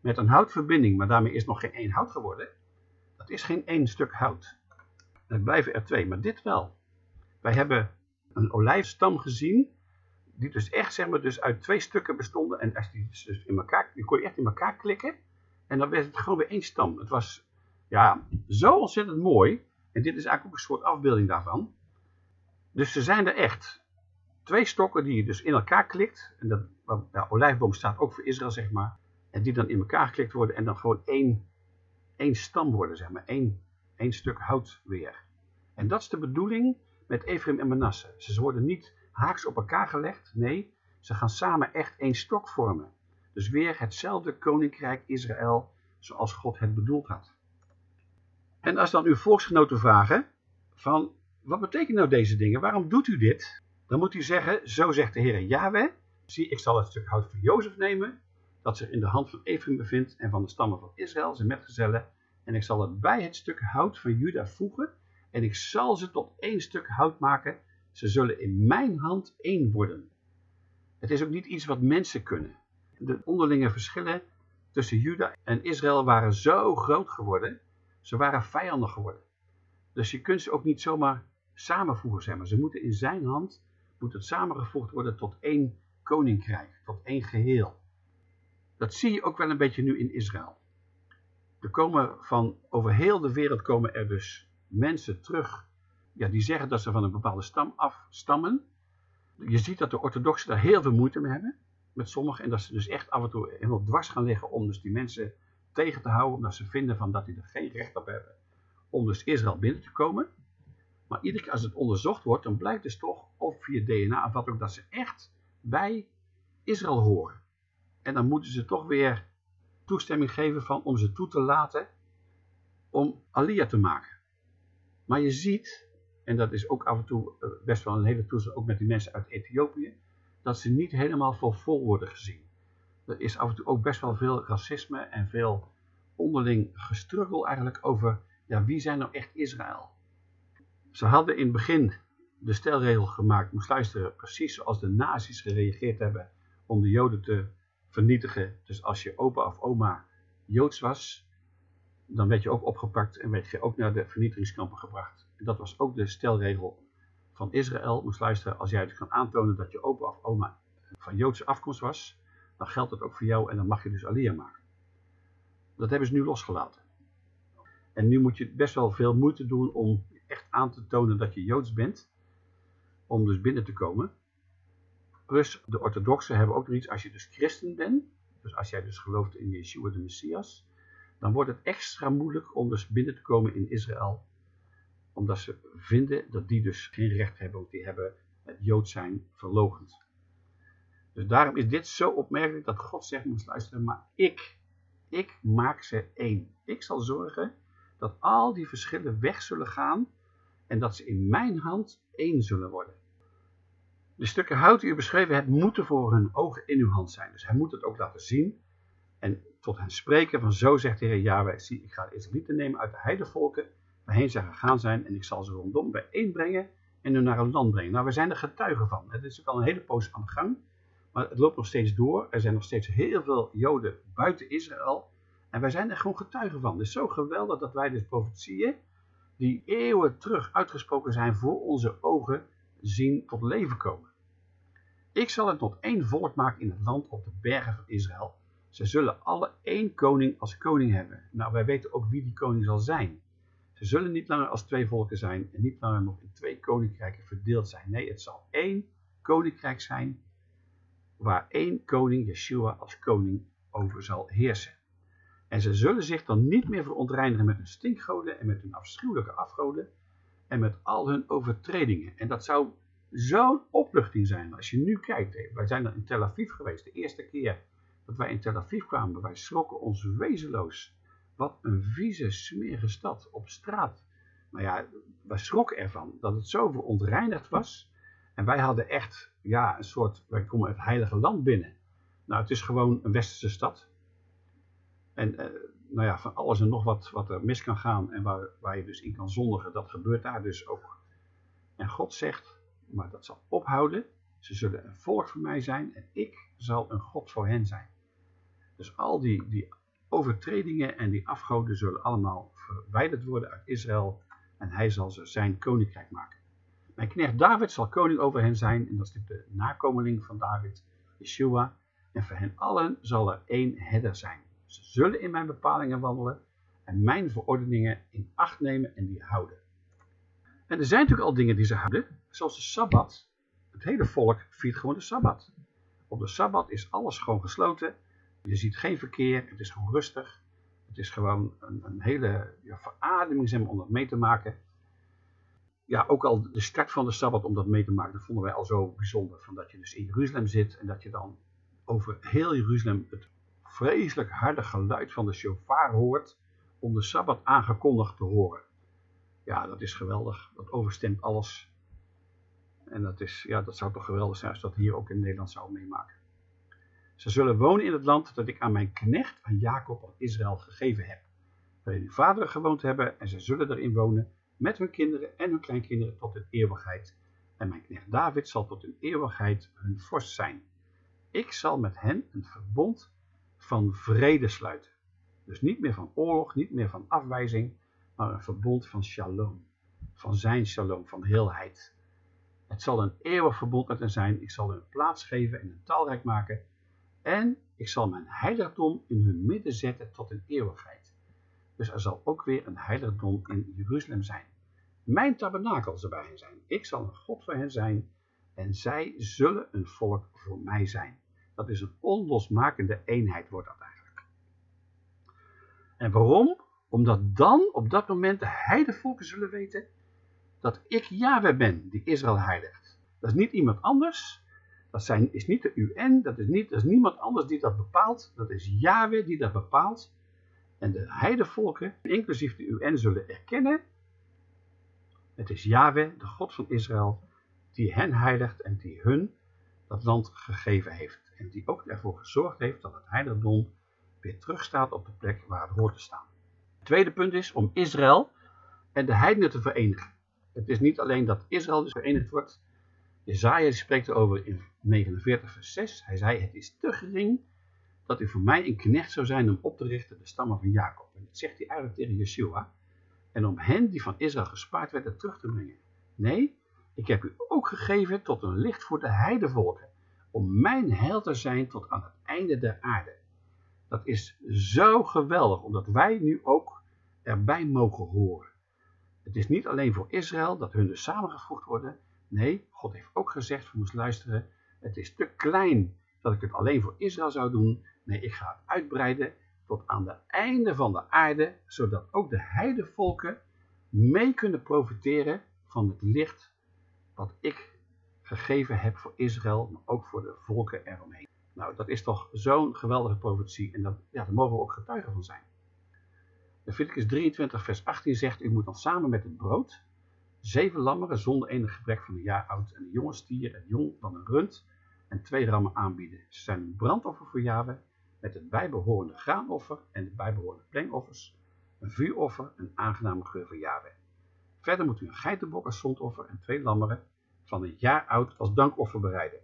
met een houtverbinding, maar daarmee is nog geen één hout geworden. Dat is geen één stuk hout. Er blijven er twee, maar dit wel. Wij hebben een olijfstam gezien, die dus echt zeg maar, dus uit twee stukken bestonden. En als die dus in elkaar, die kon je echt in elkaar klikken. En dan werd het gewoon weer één stam. Het was ja, zo ontzettend mooi. En dit is eigenlijk ook een soort afbeelding daarvan. Dus ze zijn er echt. Twee stokken die je dus in elkaar klikt. En dat, ja, olijfboom staat ook voor Israël, zeg maar. En die dan in elkaar geklikt worden en dan gewoon één, één stam worden, zeg maar. Één, één stuk hout weer. En dat is de bedoeling met Ephraim en Manasse. Ze worden niet haaks op elkaar gelegd. Nee, ze gaan samen echt één stok vormen. Dus weer hetzelfde koninkrijk Israël zoals God het bedoeld had. En als dan uw volksgenoten vragen van wat betekenen nou deze dingen? Waarom doet u dit? Dan moet u zeggen, zo zegt de Heer Yahweh. Zie, ik zal het stuk hout van Jozef nemen, dat zich in de hand van Ephraim bevindt en van de stammen van Israël, zijn metgezellen. En ik zal het bij het stuk hout van Juda voegen en ik zal ze tot één stuk hout maken. Ze zullen in mijn hand één worden. Het is ook niet iets wat mensen kunnen. De onderlinge verschillen tussen Juda en Israël waren zo groot geworden. Ze waren vijanden geworden. Dus je kunt ze ook niet zomaar samenvoegen, zeg maar. Ze moeten in zijn hand, moet het samengevoegd worden tot één koninkrijk, tot één geheel. Dat zie je ook wel een beetje nu in Israël. Er komen van over heel de wereld komen er dus mensen terug ja, die zeggen dat ze van een bepaalde stam afstammen. Je ziet dat de orthodoxen daar heel veel moeite mee hebben met sommigen. En dat ze dus echt af en toe helemaal dwars gaan liggen om dus die mensen tegen te houden. Omdat ze vinden van dat die er geen recht op hebben om dus Israël binnen te komen. Maar iedere keer als het onderzocht wordt, dan blijkt dus toch, of via DNA of wat ook, dat ze echt bij Israël horen. En dan moeten ze toch weer toestemming geven van, om ze toe te laten om Aliyah te maken. Maar je ziet, en dat is ook af en toe eh, best wel een hele toestand, ook met die mensen uit Ethiopië, dat ze niet helemaal voor vol worden gezien. Er is af en toe ook best wel veel racisme en veel onderling gestruggel eigenlijk over, ja, wie zijn nou echt Israël? Ze hadden in het begin de stelregel gemaakt, moest luisteren, precies zoals de nazi's gereageerd hebben om de joden te vernietigen. Dus als je opa of oma joods was, dan werd je ook opgepakt en werd je ook naar de vernietigingskampen gebracht. Dat was ook de stelregel van Israël. Moest luisteren, als jij dus kan aantonen dat je opa of oma van Joodse afkomst was, dan geldt dat ook voor jou en dan mag je dus Aliyah maken. Dat hebben ze nu losgelaten. En nu moet je best wel veel moeite doen om echt aan te tonen dat je Joods bent, om dus binnen te komen. Plus de orthodoxen hebben ook nog iets, als je dus christen bent, dus als jij dus gelooft in Yeshua de Messias, dan wordt het extra moeilijk om dus binnen te komen in Israël. Omdat ze vinden dat die dus geen recht hebben, want die hebben het Jood zijn verlogend. Dus daarom is dit zo opmerkelijk dat God zegt, moet luisteren, maar ik, ik maak ze één. Ik zal zorgen dat al die verschillen weg zullen gaan en dat ze in mijn hand één zullen worden. De stukken hout die u beschreven hebt, moeten voor hun ogen in uw hand zijn. Dus hij moet het ook laten zien. En tot hen spreken van zo zegt de Heer Yahweh, zie ik ga de Israëlieten nemen uit de heidevolken, waarheen zij gegaan zijn en ik zal ze rondom bijeenbrengen en hun naar een land brengen. Nou, we zijn er getuigen van. Het is ook al een hele poos aan de gang, maar het loopt nog steeds door. Er zijn nog steeds heel veel Joden buiten Israël en wij zijn er gewoon getuigen van. Het is zo geweldig dat wij dus profetieën, die eeuwen terug uitgesproken zijn voor onze ogen, zien tot leven komen. Ik zal het tot één volk maken in het land op de bergen van Israël ze zullen alle één koning als koning hebben. Nou, wij weten ook wie die koning zal zijn. Ze zullen niet langer als twee volken zijn en niet langer nog in twee koninkrijken verdeeld zijn. Nee, het zal één koninkrijk zijn waar één koning, Yeshua, als koning over zal heersen. En ze zullen zich dan niet meer verontreinigen met hun stinkgoden en met hun afschuwelijke afgoden en met al hun overtredingen. En dat zou zo'n opluchting zijn. Als je nu kijkt, wij zijn er in Tel Aviv geweest, de eerste keer dat wij in Tel Aviv kwamen, wij schrokken ons wezenloos. Wat een vieze, smerige stad op straat. Maar ja, wij schrokken ervan dat het zo verontreinigd was. En wij hadden echt, ja, een soort, wij komen het heilige land binnen. Nou, het is gewoon een westerse stad. En eh, nou ja, van alles en nog wat, wat er mis kan gaan en waar, waar je dus in kan zondigen, dat gebeurt daar dus ook. En God zegt, maar dat zal ophouden. Ze zullen een volk voor mij zijn en ik zal een God voor hen zijn. Dus al die, die overtredingen en die afgoden zullen allemaal verwijderd worden uit Israël en hij zal ze zijn koninkrijk maken. Mijn knecht David zal koning over hen zijn en dat is de nakomeling van David, Yeshua. En voor hen allen zal er één herder zijn. Ze zullen in mijn bepalingen wandelen en mijn verordeningen in acht nemen en die houden. En er zijn natuurlijk al dingen die ze houden, zoals de Sabbat. Het hele volk viert gewoon de Sabbat. Op de Sabbat is alles gewoon gesloten je ziet geen verkeer, het is gewoon rustig. Het is gewoon een, een hele ja, verademing om dat mee te maken. Ja, ook al de start van de Sabbat om dat mee te maken, dat vonden wij al zo bijzonder. Van dat je dus in Jeruzalem zit en dat je dan over heel Jeruzalem het vreselijk harde geluid van de shofar hoort om de Sabbat aangekondigd te horen. Ja, dat is geweldig. Dat overstemt alles. En dat, is, ja, dat zou toch geweldig zijn als dat hier ook in Nederland zou meemaken. Ze zullen wonen in het land dat ik aan mijn knecht, aan Jacob, aan Israël gegeven heb. Waarin uw vaderen gewoond hebben en ze zullen erin wonen met hun kinderen en hun kleinkinderen tot in eeuwigheid. En mijn knecht David zal tot in eeuwigheid hun vorst zijn. Ik zal met hen een verbond van vrede sluiten. Dus niet meer van oorlog, niet meer van afwijzing, maar een verbond van shalom. Van zijn shalom, van heelheid. Het zal een eeuwig verbond met hen zijn. Ik zal hun plaats geven en hun talrijk maken en ik zal mijn heiligdom in hun midden zetten tot een eeuwigheid. Dus er zal ook weer een heiligdom in Jeruzalem zijn. Mijn tabernakel zal bij hen zijn. Ik zal een God voor hen zijn en zij zullen een volk voor mij zijn. Dat is een onlosmakende eenheid, wordt dat eigenlijk. En waarom? Omdat dan op dat moment de heidevolken zullen weten dat ik Yahweh ben, die Israël heiligt. Dat is niet iemand anders. Dat zijn, is niet de UN, dat is, niet, dat is niemand anders die dat bepaalt. Dat is Yahweh die dat bepaalt. En de heidevolken, inclusief de UN, zullen erkennen. Het is Yahweh, de God van Israël, die hen heiligt en die hun dat land gegeven heeft. En die ook ervoor gezorgd heeft dat het heiligdom weer terugstaat op de plek waar het hoort te staan. Het tweede punt is om Israël en de heidenen te verenigen. Het is niet alleen dat Israël dus verenigd wordt. Jezaja spreekt erover in 49 vers 6. Hij zei, het is te gering dat u voor mij een knecht zou zijn om op te richten de stammen van Jacob. En dat zegt hij eigenlijk tegen Yeshua. En om hen die van Israël gespaard werden terug te brengen. Nee, ik heb u ook gegeven tot een licht voor de heidevolken. Om mijn heil te zijn tot aan het einde der aarde. Dat is zo geweldig, omdat wij nu ook erbij mogen horen. Het is niet alleen voor Israël dat hun dus samengevoegd worden. Nee, God heeft ook gezegd, we moesten luisteren, het is te klein dat ik het alleen voor Israël zou doen. Nee, ik ga het uitbreiden tot aan de einde van de aarde, zodat ook de heidevolken mee kunnen profiteren van het licht wat ik gegeven heb voor Israël, maar ook voor de volken eromheen. Nou, dat is toch zo'n geweldige profetie en dat, ja, daar mogen we ook getuigen van zijn. Leviticus 23 vers 18 zegt, u moet dan samen met het brood zeven lammeren zonder enig gebrek van een jaar oud en een jonge stier en jong van een rund en twee rammen aanbieden. Ze zijn een brandoffer voor Yahweh met het bijbehorende graanoffer en de bijbehorende plengoffers, een vuuroffer, een aangename geur voor Yahweh. Verder moet u een geitenbok als zondoffer en twee lammeren van een jaar oud als dankoffer bereiden.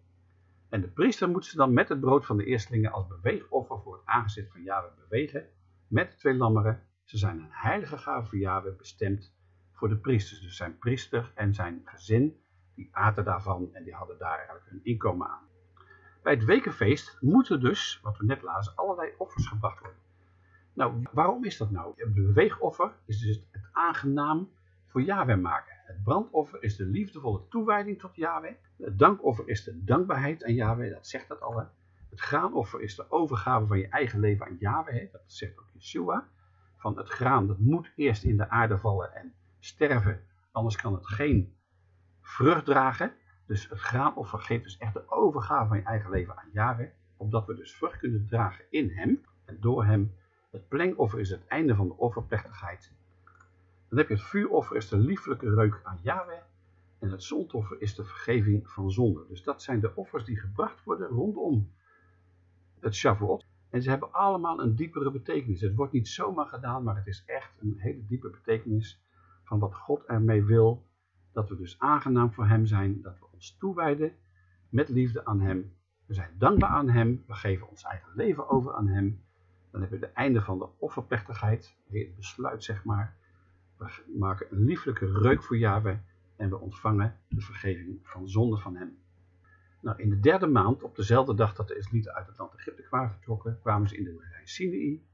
En de priester moet ze dan met het brood van de eerstelingen als beweegoffer voor het aangezicht van Yahweh bewegen, met de twee lammeren. Ze zijn een heilige gave voor Yahweh bestemd voor de priesters. Dus zijn priester en zijn gezin, die aten daarvan en die hadden daar eigenlijk hun inkomen aan. Bij het wekenfeest moeten dus, wat we net lazen, allerlei offers gebracht worden. Nou, waarom is dat nou? Het beweegoffer is dus het aangenaam voor Yahweh maken. Het brandoffer is de liefdevolle toewijding tot Yahweh. Het dankoffer is de dankbaarheid aan Yahweh, dat zegt dat al. Het graanoffer is de overgave van je eigen leven aan Yahweh, dat zegt ook Yeshua. Van het graan, dat moet eerst in de aarde vallen en sterven, anders kan het geen vrucht dragen. Dus het graanoffer geeft dus echt de overgave van je eigen leven aan Yahweh, opdat we dus vrucht kunnen dragen in hem en door hem. Het plengoffer is het einde van de offerplechtigheid. Dan heb je het vuuroffer is de lieflijke reuk aan Yahweh en het zondoffer is de vergeving van zonde. Dus dat zijn de offers die gebracht worden rondom het Shavuot. En ze hebben allemaal een diepere betekenis. Het wordt niet zomaar gedaan, maar het is echt een hele diepe betekenis van wat God ermee wil. Dat we dus aangenaam voor hem zijn, dat we ons toewijden met liefde aan hem. We zijn dankbaar aan hem, we geven ons eigen leven over aan hem. Dan hebben we het einde van de offerplechtigheid, het besluit zeg maar. We maken een lieflijke reuk voor Yahweh en we ontvangen de vergeving van zonde van hem. Nou, in de derde maand, op dezelfde dag dat de Israëlieten uit het land Egypte kwamen vertrokken, kwamen ze in de woestijn Sinai.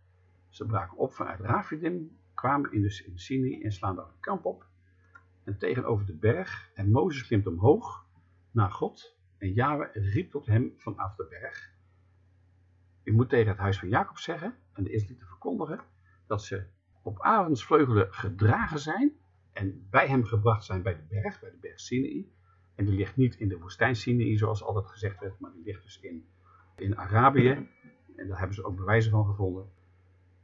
Ze braken op vanuit Rafidim, kwamen in, in Sinai en slaan daar een kamp op. En tegenover de berg, en Mozes klimt omhoog naar God, en Yahweh riep tot hem vanaf de berg. U moet tegen het huis van Jacob zeggen, en de Israëlieten verkondigen, dat ze op avondsvleugelen gedragen zijn en bij hem gebracht zijn bij de berg, bij de berg Sinai. En die ligt niet in de woestijn Sinai, zoals altijd gezegd werd, maar die ligt dus in, in Arabië. En daar hebben ze ook bewijzen van gevonden.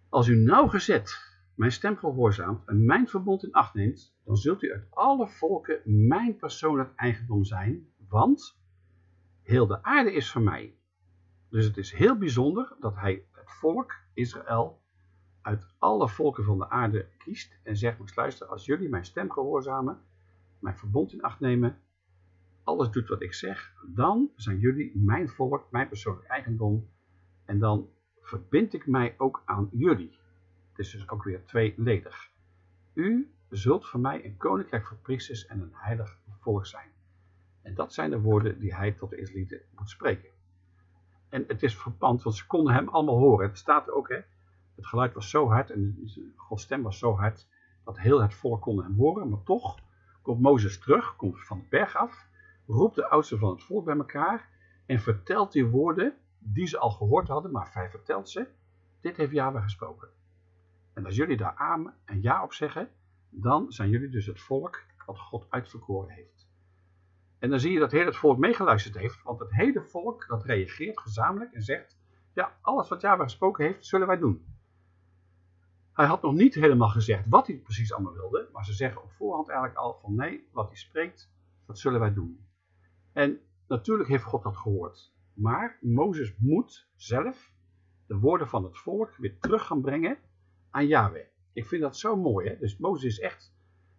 Als u nauwgezet mijn stem gehoorzaamt en mijn verbond in acht neemt, dan zult u uit alle volken mijn persoonlijk eigendom zijn, want heel de aarde is van mij. Dus het is heel bijzonder dat hij het volk, Israël, uit alle volken van de aarde kiest en zegt, luister, als jullie mijn stem gehoorzamen, mijn verbond in acht nemen, alles doet wat ik zeg, dan zijn jullie mijn volk, mijn persoonlijk eigendom en dan verbind ik mij ook aan jullie. Het is dus ook weer tweeledig. U zult voor mij een koninkrijk van priesters en een heilig volk zijn. En dat zijn de woorden die hij tot de Israëlieten moet spreken. En het is verpand, want ze konden hem allemaal horen. Het staat ook, hè. Het geluid was zo hard en Gods stem was zo hard dat heel het volk kon hem horen. Maar toch komt Mozes terug, komt van de berg af, roept de oudsten van het volk bij elkaar en vertelt die woorden die ze al gehoord hadden, maar hij vertelt ze, dit heeft Yahweh gesproken. En als jullie daar amen en ja op zeggen, dan zijn jullie dus het volk wat God uitverkoren heeft. En dan zie je dat heel het volk meegeluisterd heeft, want het hele volk dat reageert gezamenlijk en zegt, ja, alles wat Yahweh gesproken heeft, zullen wij doen. Hij had nog niet helemaal gezegd wat hij precies allemaal wilde, maar ze zeggen op voorhand eigenlijk al van nee, wat hij spreekt, dat zullen wij doen. En natuurlijk heeft God dat gehoord. Maar Mozes moet zelf de woorden van het volk weer terug gaan brengen aan Yahweh. Ik vind dat zo mooi. Hè? Dus Mozes is echt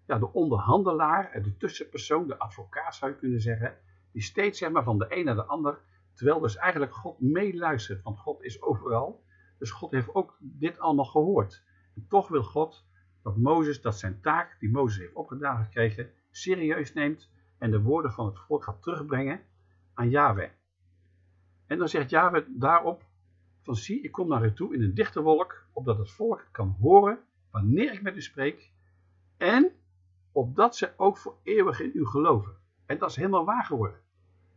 ja, de onderhandelaar, de tussenpersoon, de advocaat zou je kunnen zeggen. Die steeds zeg maar, van de een naar de ander, terwijl dus eigenlijk God meeluistert. Want God is overal. Dus God heeft ook dit allemaal gehoord. En toch wil God dat Mozes dat zijn taak, die Mozes heeft opgedaan gekregen, serieus neemt en de woorden van het volk gaat terugbrengen aan Yahweh. En dan zegt Yahweh daarop van zie, ik kom naar u toe in een dichte wolk, opdat het volk kan horen wanneer ik met u spreek en opdat ze ook voor eeuwig in u geloven. En dat is helemaal waar geworden.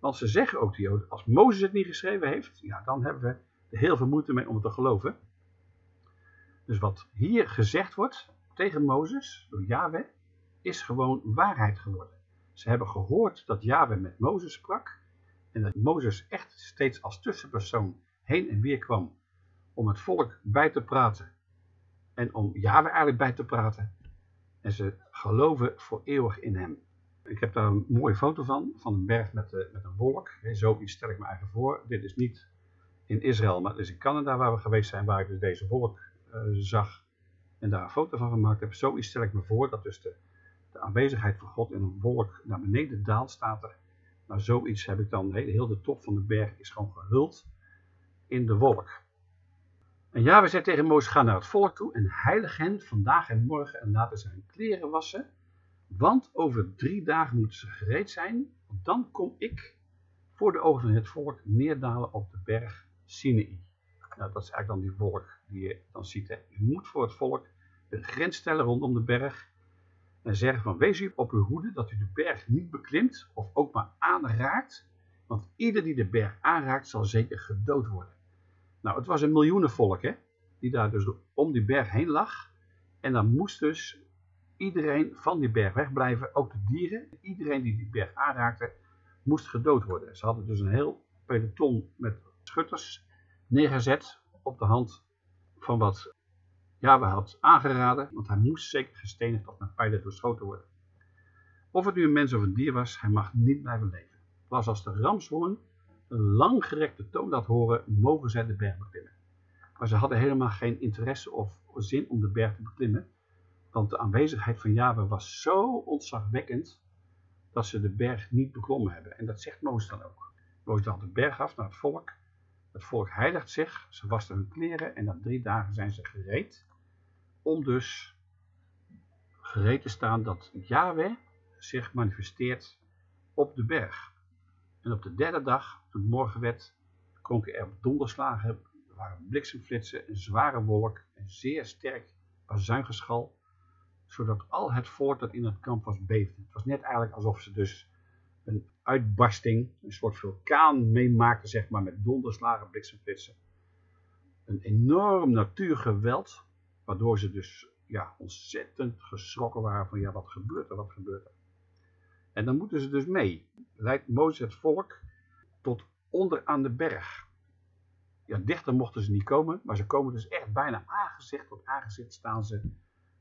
Want ze zeggen ook de Joden, als Mozes het niet geschreven heeft, ja, dan hebben we er heel veel moeite mee om te geloven. Dus wat hier gezegd wordt tegen Mozes door Yahweh, is gewoon waarheid geworden. Ze hebben gehoord dat Yahweh met Mozes sprak en dat Mozes echt steeds als tussenpersoon heen en weer kwam om het volk bij te praten en om Yahweh eigenlijk bij te praten. En ze geloven voor eeuwig in hem. Ik heb daar een mooie foto van, van een berg met, uh, met een wolk. Zoiets stel ik me eigenlijk voor. Dit is niet in Israël, maar het is in Canada waar we geweest zijn, waar ik dus deze wolk uh, zag en daar een foto van gemaakt heb. Zoiets stel ik me voor, dat dus de, de aanwezigheid van God in een wolk naar beneden daalt, staat er. Nou, zoiets heb ik dan, heel de top van de berg is gewoon gehuld in de wolk. En Yahweh zei tegen Mozes, ga naar het volk toe en heilig hen vandaag en morgen en laten ze hun kleren wassen. Want over drie dagen moeten ze gereed zijn, want dan kom ik voor de ogen van het volk neerdalen op de berg Sinai. Nou, dat is eigenlijk dan die wolk die je dan ziet. Hè. Je moet voor het volk een grens stellen rondom de berg en zeggen van wees u op uw hoede dat u de berg niet beklimt of ook maar aanraakt, want ieder die de berg aanraakt zal zeker gedood worden. Nou, het was een miljoenenvolk hè, die daar dus om die berg heen lag en dan moest dus iedereen van die berg wegblijven, ook de dieren, iedereen die die berg aanraakte, moest gedood worden. Ze hadden dus een heel peloton met schutters neergezet op de hand van wat Java had aangeraden, want hij moest zeker gestenigd of met pijlen doorschoten worden. Of het nu een mens of een dier was, hij mag niet blijven leven. Het was als de ramshoorn een langgerekte toon laat horen, mogen zij de berg beklimmen. Maar ze hadden helemaal geen interesse of zin om de berg te beklimmen, want de aanwezigheid van Java was zo ontzagwekkend dat ze de berg niet beklommen hebben. En dat zegt Mozes dan ook. Mozes dan de berg af naar het volk. Het volk heiligt zich, ze wassen hun kleren en na drie dagen zijn ze gereed om dus gereed te staan dat Yahweh zich manifesteert op de berg. En op de derde dag, toen morgen werd, klonken er donderslagen, er waren bliksemflitsen, een zware wolk, een zeer sterk bazuingeschal, zodat al het voort dat in het kamp was beefde. Het was net eigenlijk alsof ze dus een uitbarsting, een soort vulkaan meemaakten, zeg maar, met donderslagen, bliksemflitsen. Een enorm natuurgeweld, Waardoor ze dus ja, ontzettend geschrokken waren van ja, wat gebeurt er, wat gebeurt er. En dan moeten ze dus mee. Leidt Mozes het volk tot onder aan de berg. Ja, dichter mochten ze niet komen, maar ze komen dus echt bijna aangezicht tot aangezicht staan ze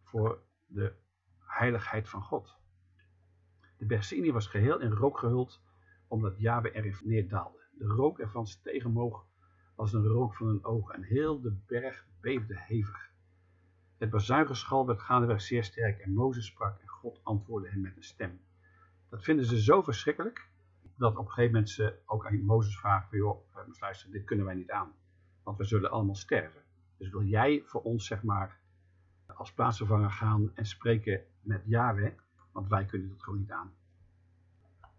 voor de heiligheid van God. De berg Sinai was geheel in rook gehuld, omdat Yahweh erin neerdaalde. De rook ervan steeg omhoog als een rook van een oog en heel de berg beefde hevig. Het bazuigenschal werd gaandeweg zeer sterk en Mozes sprak en God antwoordde hem met een stem. Dat vinden ze zo verschrikkelijk, dat op een gegeven moment ze ook aan Mozes vragen, joh, eh, luister, dit kunnen wij niet aan, want we zullen allemaal sterven. Dus wil jij voor ons, zeg maar, als plaatsvervanger gaan en spreken met Yahweh, want wij kunnen dat gewoon niet aan.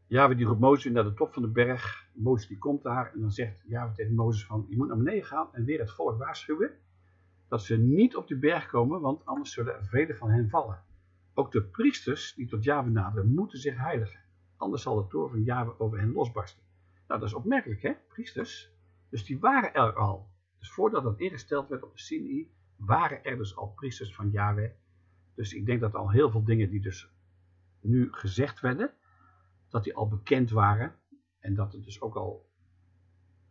Yahweh die roept Mozes naar de top van de berg, Mozes die komt daar en dan zegt Yahweh tegen Mozes van, je moet naar beneden gaan en weer het volk waarschuwen, dat ze niet op die berg komen, want anders zullen er velen van hen vallen. Ook de priesters die tot Jahwe naderen, moeten zich heiligen. Anders zal de toren van Jahwe over hen losbarsten. Nou, dat is opmerkelijk, hè, priesters? Dus die waren er al. Dus voordat dat ingesteld werd op de Sinai, waren er dus al priesters van Yahweh. Dus ik denk dat al heel veel dingen die dus nu gezegd werden, dat die al bekend waren. En dat het dus ook al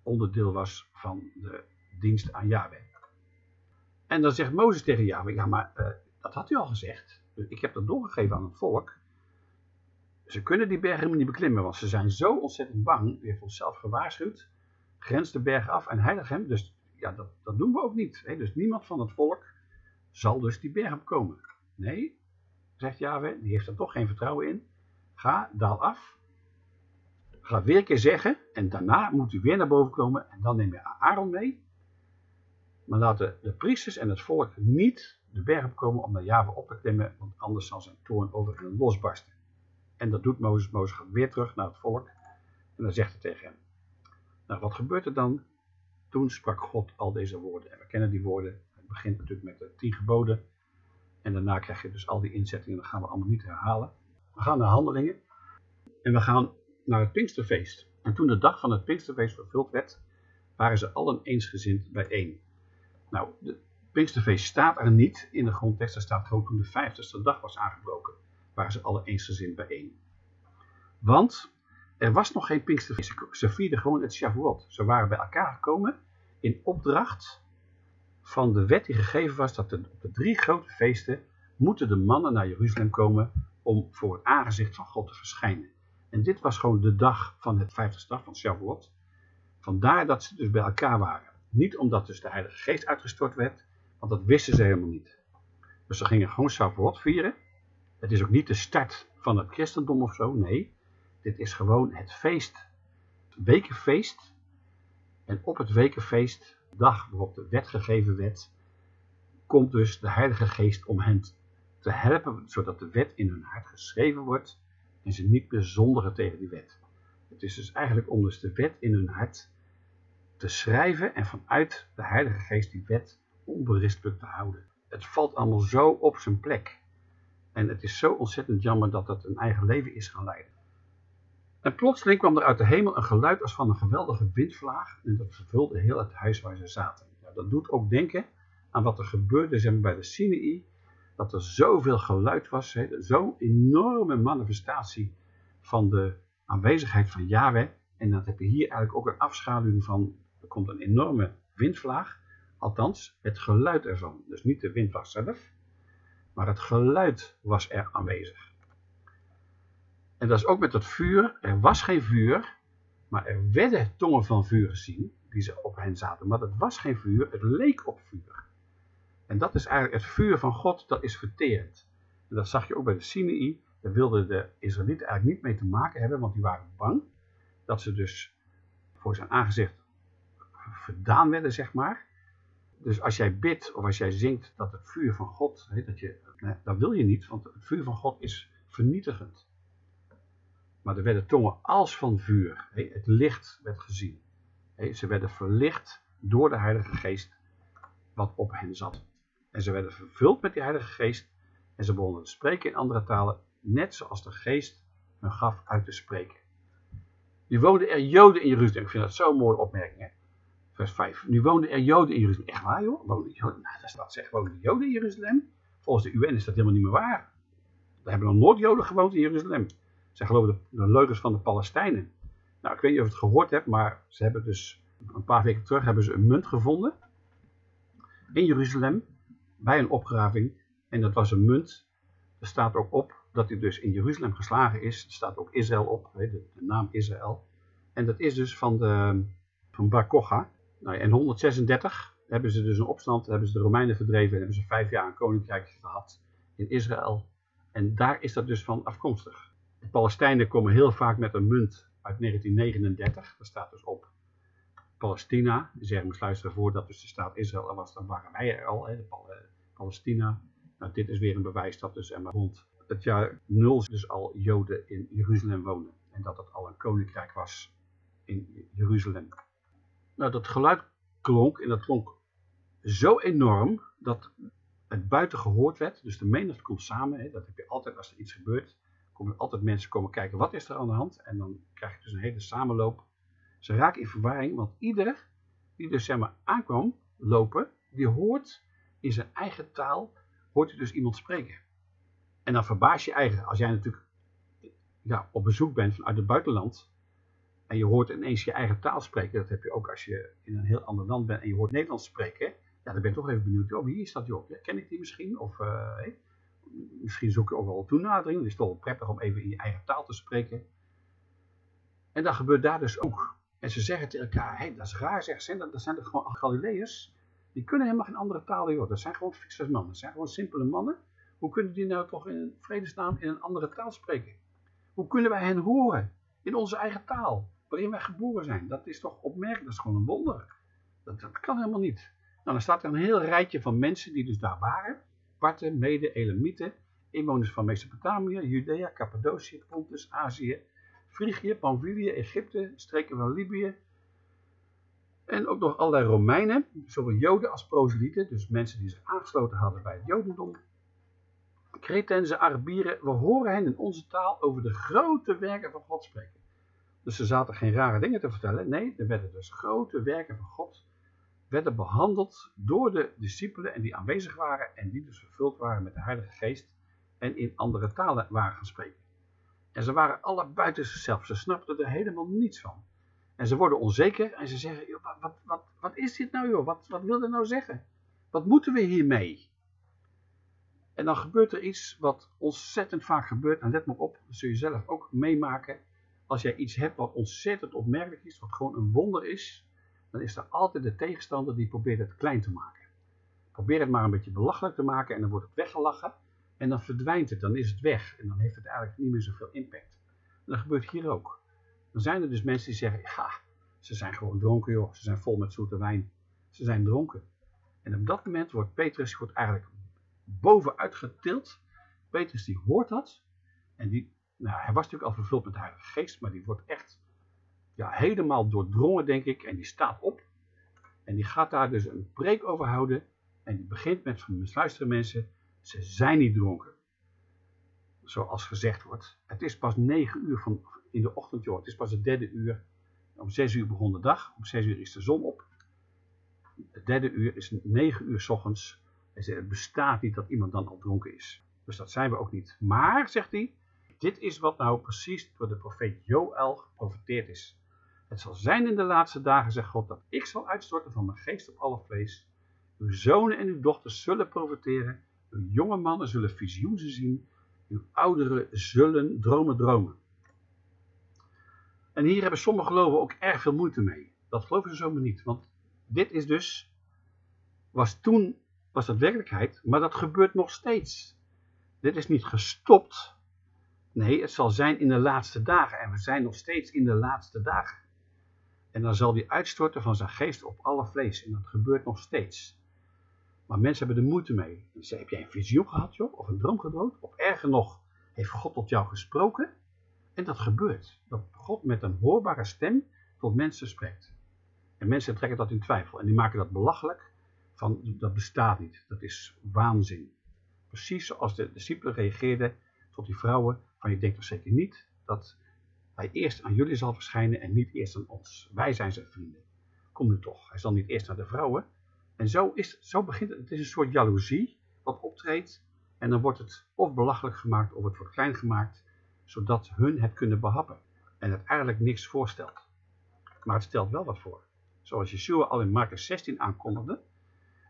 onderdeel was van de dienst aan Yahweh. En dan zegt Mozes tegen Yahweh, ja maar uh, dat had u al gezegd. Dus ik heb dat doorgegeven aan het volk. Ze kunnen die bergen niet beklimmen, want ze zijn zo ontzettend bang. U heeft onszelf gewaarschuwd. Grens de bergen af en heilig hem. Dus ja, dat, dat doen we ook niet. Hè? Dus niemand van het volk zal dus die berg opkomen. Nee, zegt Yahweh, die heeft er toch geen vertrouwen in. Ga, daal af. Ga weer een keer zeggen. En daarna moet u weer naar boven komen. En dan neem je Aaron mee. Maar laten de priesters en het volk niet de berg opkomen om naar Java op te klimmen. Want anders zal zijn toorn over hen losbarsten. En dat doet Mozes. Mozes gaat weer terug naar het volk. En dan zegt hij tegen hem. Nou, wat gebeurt er dan? Toen sprak God al deze woorden. En we kennen die woorden. Het begint natuurlijk met de tien geboden. En daarna krijg je dus al die inzettingen. Dat gaan we allemaal niet herhalen. We gaan naar handelingen. En we gaan naar het Pinksterfeest. En toen de dag van het Pinksterfeest vervuld werd, waren ze allen eensgezind bijeen. Nou, de Pinksterfeest staat er niet in de grondtekst. Er staat gewoon toen de vijftigste dag was aangebroken. Waren ze allen eensgezind bijeen. Want er was nog geen Pinksterfeest. Ze vierden gewoon het Shavuot. Ze waren bij elkaar gekomen in opdracht van de wet die gegeven was dat op de drie grote feesten moeten de mannen naar Jeruzalem komen om voor het aangezicht van God te verschijnen. En dit was gewoon de dag van het vijfde dag van Shavuot. Vandaar dat ze dus bij elkaar waren. Niet omdat dus de Heilige Geest uitgestort werd, want dat wisten ze helemaal niet. Dus ze gingen gewoon Shavuot vieren. Het is ook niet de start van het christendom of zo, nee. Dit is gewoon het feest, het wekenfeest. En op het wekenfeest, dag waarop de wet gegeven werd, komt dus de Heilige Geest om hen te helpen, zodat de wet in hun hart geschreven wordt en ze niet meer zondigen tegen die wet. Het is dus eigenlijk om dus de wet in hun hart te schrijven en vanuit de Heilige Geest die wet onberispelijk te houden. Het valt allemaal zo op zijn plek. En het is zo ontzettend jammer dat het een eigen leven is gaan leiden. En plotseling kwam er uit de hemel een geluid als van een geweldige windvlaag en dat vervulde heel het huis waar ze zaten. Dat doet ook denken aan wat er gebeurde zeg bij de Sinai, dat er zoveel geluid was, zo'n enorme manifestatie van de aanwezigheid van Yahweh. En dat heb je hier eigenlijk ook een afschaduwing van, er komt een enorme windvlaag, althans het geluid ervan. Dus niet de windvlaag zelf, maar het geluid was er aanwezig. En dat is ook met het vuur. Er was geen vuur, maar er werden tongen van vuur gezien die ze op hen zaten. Maar het was geen vuur, het leek op vuur. En dat is eigenlijk het vuur van God, dat is verterend. En dat zag je ook bij de Sinai. Daar wilden de Israëlieten eigenlijk niet mee te maken hebben, want die waren bang dat ze dus voor zijn aangezicht verdaan werden, zeg maar. Dus als jij bidt of als jij zingt dat het vuur van God, dat, je, dat wil je niet, want het vuur van God is vernietigend. Maar er werden tongen als van vuur. Het licht werd gezien. Ze werden verlicht door de Heilige Geest wat op hen zat. En ze werden vervuld met die Heilige Geest en ze begonnen te spreken in andere talen, net zoals de Geest hun gaf uit te spreken. Nu woonden er Joden in Jeruzalem. Ik vind dat zo'n mooie opmerking. Hè? Vers 5. Nu woonden er Joden in Jeruzalem. Echt waar joh? Woonden Joden? Nou, dat Joden in Jeruzalem? Volgens de UN is dat helemaal niet meer waar. Er hebben nog nooit Joden gewoond in Jeruzalem. Zij geloven de, de leugens van de Palestijnen. Nou, ik weet niet of je het gehoord hebt, maar ze hebben dus een paar weken terug hebben ze een munt gevonden in Jeruzalem bij een opgraving. En dat was een munt. Er staat ook op dat hij dus in Jeruzalem geslagen is. Er staat ook Israël op, de, de naam Israël. En dat is dus van, de, van Bar Kocha. Nou, en 136 hebben ze dus een opstand, hebben ze de Romeinen verdreven en hebben ze vijf jaar een koninkrijk gehad in Israël. En daar is dat dus van afkomstig. De Palestijnen komen heel vaak met een munt uit 1939. Daar staat dus op Palestina. Ze zeggen, moest luisteren voordat dus de staat Israël er was, dan waren wij er al, hè, de Pal Palestina. Nou, dit is weer een bewijs dat dus er rond het jaar nul dus al Joden in Jeruzalem woonden. En dat het al een koninkrijk was in Jeruzalem. Nou, dat geluid klonk, en dat klonk zo enorm dat het buiten gehoord werd. Dus de menigte komt samen. Hè, dat heb je altijd als er iets gebeurt. Komen altijd mensen komen kijken wat is er aan de hand. En dan krijg je dus een hele samenloop. Ze raken in verwarring, want ieder die dus zeg maar aankwam lopen, die hoort in zijn eigen taal, hoort dus iemand spreken. En dan verbaas je eigen, als jij natuurlijk ja, op bezoek bent vanuit het buitenland, en je hoort ineens je eigen taal spreken, dat heb je ook als je in een heel ander land bent en je hoort Nederlands spreken, ja, dan ben je toch even benieuwd, oh, wie is dat joh? Ken ik die misschien? Of hey? misschien zoek je ook wel toenadering, het is toch wel prettig om even in je eigen taal te spreken. En dat gebeurt daar dus ook. En ze zeggen tegen elkaar, hey, dat is raar, zeg, zijn dat, zijn toch gewoon Galileërs? Die kunnen helemaal geen andere taal, joh. Dat zijn gewoon mannen, dat zijn gewoon simpele mannen. Hoe kunnen die nou toch in vredesnaam in een andere taal spreken? Hoe kunnen wij hen horen in onze eigen taal, waarin wij geboren zijn? Dat is toch opmerkelijk, dat is gewoon een wonder. Dat, kan helemaal niet. Nou, dan staat er een heel rijtje van mensen die dus daar waren. Parten, Mede, Elamieten, inwoners van Mesopotamië, Judea, Cappadocië, Pontus, Azië, Frigië, Pamphylië, Egypte, streken van Libië. En ook nog allerlei Romeinen, zowel Joden als proselieten, dus mensen die zich aangesloten hadden bij het Jodendom. Cretense, Arabieren, we horen hen in onze taal over de grote werken van God spreken. Dus ze zaten geen rare dingen te vertellen. Nee, er werden dus grote werken van God werden behandeld door de discipelen en die aanwezig waren en die dus vervuld waren met de Heilige Geest en in andere talen waren gaan spreken. En ze waren alle buiten zichzelf, ze snapten er helemaal niets van. En ze worden onzeker en ze zeggen, joh, wat, wat, wat, is dit nou joh, wat, wat wil dat nou zeggen? Wat moeten we hiermee? En dan gebeurt er iets wat ontzettend vaak gebeurt, en let maar op, dat zul je zelf ook meemaken. Als jij iets hebt wat ontzettend opmerkelijk is, wat gewoon een wonder is, dan is er altijd de tegenstander die probeert het klein te maken. Probeer het maar een beetje belachelijk te maken en dan wordt het weggelachen. En dan verdwijnt het, dan is het weg. En dan heeft het eigenlijk niet meer zoveel impact. En dat gebeurt hier ook. Dan zijn er dus mensen die zeggen, ja, ze zijn gewoon dronken joh. Ze zijn vol met zoete wijn. Ze zijn dronken. En op dat moment wordt Petrus wordt eigenlijk bovenuit getild. Petrus die hoort dat. En die, nou, hij was natuurlijk al vervuld met de Heilige Geest, maar die wordt echt ja, helemaal doordrongen, denk ik. En die staat op. En die gaat daar dus een preek over houden. En die begint met van, luisteren mensen, ze zijn niet dronken. Zoals gezegd wordt. Het is pas 9 uur van, in de ochtend, joh. Het is pas het derde uur. Om 6 uur begon de dag. Om 6 uur is de zon op. Het derde uur is 9 uur s ochtends. En het bestaat niet dat iemand dan al dronken is. Dus dat zijn we ook niet. Maar, zegt hij, dit is wat nou precies door de profeet Joël geprofeteerd is. Het zal zijn in de laatste dagen, zegt God, dat ik zal uitstorten van mijn geest op alle vlees. Uw zonen en uw dochters zullen profiteren. Uw jonge mannen zullen visioenen zien. Uw ouderen zullen dromen dromen. En hier hebben sommige geloven ook erg veel moeite mee. Dat geloven ze zomaar niet. Want dit is dus, was toen, was dat werkelijkheid, maar dat gebeurt nog steeds. Dit is niet gestopt. Nee, het zal zijn in de laatste dagen. En we zijn nog steeds in de laatste dagen. En dan zal hij uitstorten van zijn geest op alle vlees. En dat gebeurt nog steeds. Maar mensen hebben er moeite mee. Ze heb jij een visioen gehad, joh? Of een droom gedroomd? Of erger nog, heeft God tot jou gesproken? En dat gebeurt. Dat God met een hoorbare stem tot mensen spreekt. En mensen trekken dat in twijfel. En die maken dat belachelijk. Van, dat bestaat niet. Dat is waanzin. Precies zoals de discipelen reageerden die vrouwen. Van je denkt toch zeker niet dat hij eerst aan jullie zal verschijnen en niet eerst aan ons. Wij zijn zijn vrienden. Kom nu toch, hij zal niet eerst naar de vrouwen. En zo, is, zo begint het. Het is een soort jaloezie wat optreedt. En dan wordt het of belachelijk gemaakt of het wordt klein gemaakt. Zodat hun het kunnen behappen. En het eigenlijk niks voorstelt. Maar het stelt wel wat voor. Zoals Yeshua al in Marcus 16 aankondigde.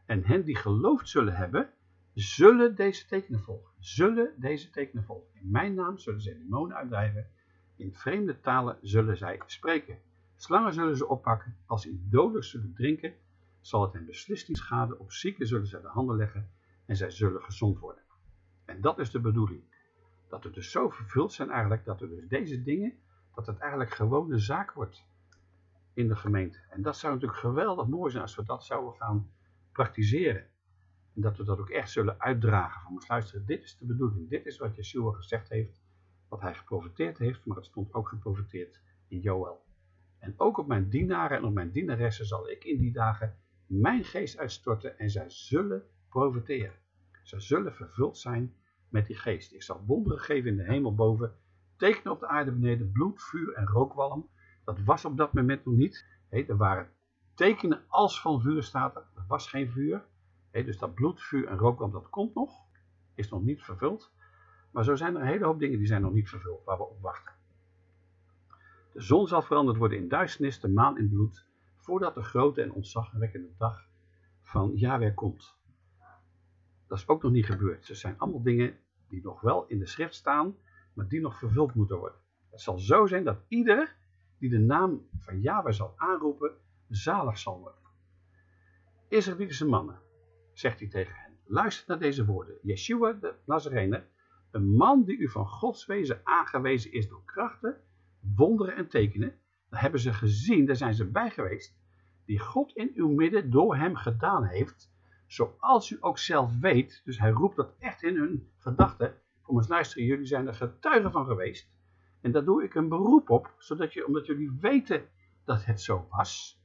En hen die geloofd zullen hebben, zullen deze tekenen volgen. Zullen deze tekenen volgen. In mijn naam zullen ze demonen uitdrijven. In vreemde talen zullen zij spreken. Slangen zullen ze oppakken. Als ze dodelijk zullen drinken, zal het hen beslist niet schaden. Op zieken zullen zij de handen leggen en zij zullen gezond worden. En dat is de bedoeling. Dat we dus zo vervuld zijn eigenlijk, dat we dus deze dingen, dat het eigenlijk gewoon de zaak wordt in de gemeente. En dat zou natuurlijk geweldig mooi zijn als we dat zouden gaan praktiseren. En dat we dat ook echt zullen uitdragen. Van, luisteren, dit is de bedoeling. Dit is wat Yeshua gezegd heeft wat hij geprofiteerd heeft, maar het stond ook geprofiteerd in Joël. En ook op mijn dienaren en op mijn dienaressen zal ik in die dagen mijn geest uitstorten en zij zullen profiteren. Zij zullen vervuld zijn met die geest. Ik zal wonderen geven in de hemel boven, tekenen op de aarde beneden, bloed, vuur en rookwalm. Dat was op dat moment nog niet. er waren tekenen als van vuur staat. Er was geen vuur. Dus dat bloed, vuur en rookwalm, dat komt nog. Is nog niet vervuld. Maar zo zijn er een hele hoop dingen die zijn nog niet vervuld, waar we op wachten. De zon zal veranderd worden in duisternis, de maan in bloed, voordat de grote en ontzagwekkende dag van Yahweh komt. Dat is ook nog niet gebeurd. Er zijn allemaal dingen die nog wel in de schrift staan, maar die nog vervuld moeten worden. Het zal zo zijn dat ieder die de naam van Yahweh zal aanroepen, zalig zal worden. Israëlitische mannen, zegt hij tegen hen, luister naar deze woorden. Yeshua de Nazarene, een man die u van Gods wezen aangewezen is door krachten, wonderen en tekenen, daar hebben ze gezien, daar zijn ze bij geweest, die God in uw midden door hem gedaan heeft, zoals u ook zelf weet, dus hij roept dat echt in hun gedachten, kom eens luisteren, jullie zijn er getuigen van geweest, en daar doe ik een beroep op, zodat je, omdat jullie weten dat het zo was,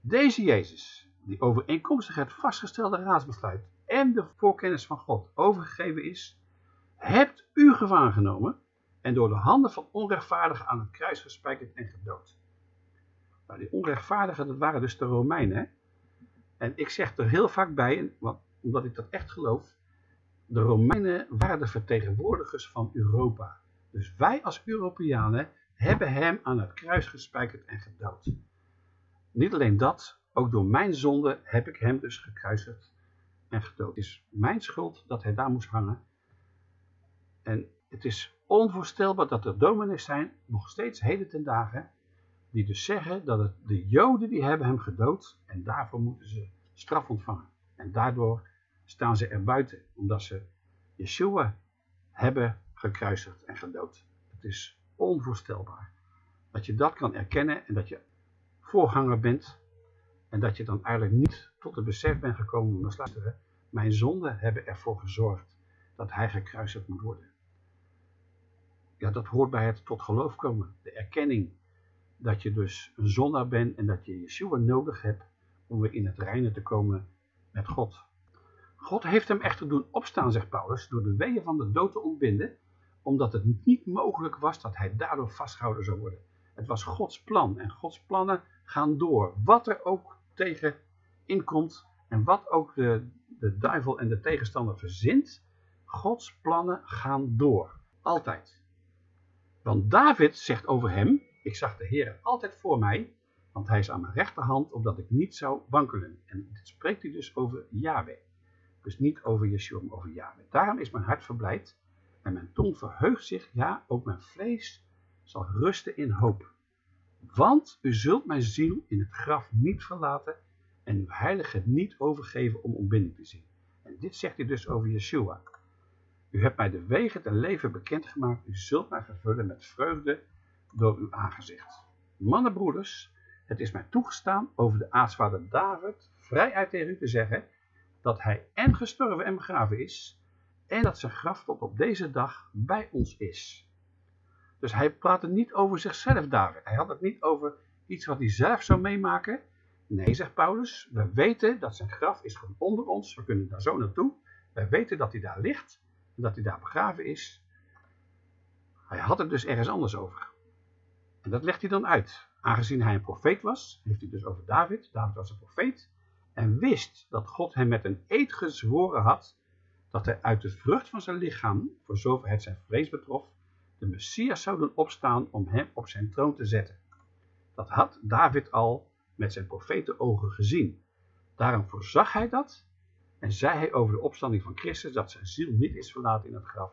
deze Jezus, die overeenkomstig het vastgestelde raadsbesluit en de voorkennis van God overgegeven is, hebt u gevangen genomen en door de handen van onrechtvaardigen aan het kruis gespijkerd en gedood. Nou, die onrechtvaardigen, dat waren dus de Romeinen. Hè? En ik zeg er heel vaak bij, want, omdat ik dat echt geloof, de Romeinen waren de vertegenwoordigers van Europa. Dus wij als Europeanen hebben hem aan het kruis gespijkerd en gedood. Niet alleen dat, ook door mijn zonde heb ik hem dus gekruisigd en gedood. Het is mijn schuld dat hij daar moest hangen. En het is onvoorstelbaar dat er dominees zijn, nog steeds heden ten dagen, die dus zeggen dat het de joden die hebben hem gedood en daarvoor moeten ze straf ontvangen. En daardoor staan ze er buiten, omdat ze Yeshua hebben gekruisigd en gedood. Het is onvoorstelbaar dat je dat kan erkennen en dat je voorganger bent en dat je dan eigenlijk niet tot het besef bent gekomen om te luisteren. Mijn zonden hebben ervoor gezorgd dat hij gekruisigd moet worden ja, dat hoort bij het tot geloof komen. De erkenning dat je dus een zondaar bent en dat je Yeshua nodig hebt om weer in het reine te komen met God. God heeft hem echter doen opstaan, zegt Paulus, door de weeën van de dood te ontbinden, omdat het niet mogelijk was dat hij daardoor vastgehouden zou worden. Het was Gods plan en Gods plannen gaan door. Wat er ook tegen inkomt en wat ook de, de duivel en de tegenstander verzint, Gods plannen gaan door. Altijd. Want David zegt over hem, ik zag de Heer altijd voor mij, want hij is aan mijn rechterhand, opdat ik niet zou wankelen. En dit spreekt hij dus over Yahweh. Dus niet over Yeshua, maar over Yahweh. Daarom is mijn hart verblijd en mijn tong verheugt zich, ja, ook mijn vlees zal rusten in hoop. Want u zult mijn ziel in het graf niet verlaten en uw heilige niet overgeven om ontbinding te zien. En dit zegt hij dus over Yeshua. U hebt mij de wegen ten leven bekendgemaakt. U zult mij vervullen met vreugde door uw aangezicht. Mannenbroeders, het is mij toegestaan over de aartsvader David vrij tegen u te zeggen dat hij en gestorven en begraven is en dat zijn graf tot op deze dag bij ons is. Dus hij praatte niet over zichzelf, David. Hij had het niet over iets wat hij zelf zou meemaken. Nee, zegt Paulus, we weten dat zijn graf is gewoon onder ons. We kunnen daar zo naartoe. Wij weten dat hij daar ligt dat hij daar begraven is. Hij had het dus ergens anders over. En dat legt hij dan uit. Aangezien hij een profeet was, heeft hij dus over David. David was een profeet. En wist dat God hem met een eed gezworen had. Dat hij uit de vrucht van zijn lichaam, voor zover het zijn vrees betrof, de Messias zou doen opstaan om hem op zijn troon te zetten. Dat had David al met zijn profetenogen gezien. Daarom voorzag hij dat en zei hij over de opstanding van Christus dat zijn ziel niet is verlaten in het graf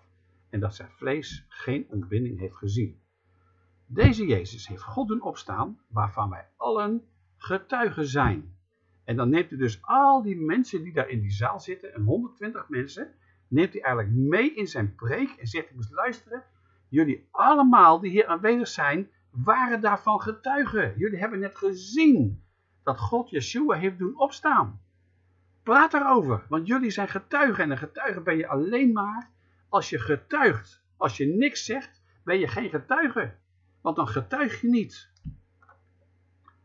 en dat zijn vlees geen ontbinding heeft gezien. Deze Jezus heeft God doen opstaan, waarvan wij allen getuigen zijn. En dan neemt hij dus al die mensen die daar in die zaal zitten, een 120 mensen, neemt hij eigenlijk mee in zijn preek en zegt hij, luisteren, jullie allemaal die hier aanwezig zijn, waren daarvan getuigen. Jullie hebben net gezien dat God Yeshua heeft doen opstaan. Praat daarover, want jullie zijn getuigen en een getuige ben je alleen maar als je getuigt. Als je niks zegt, ben je geen getuige, want dan getuig je niet.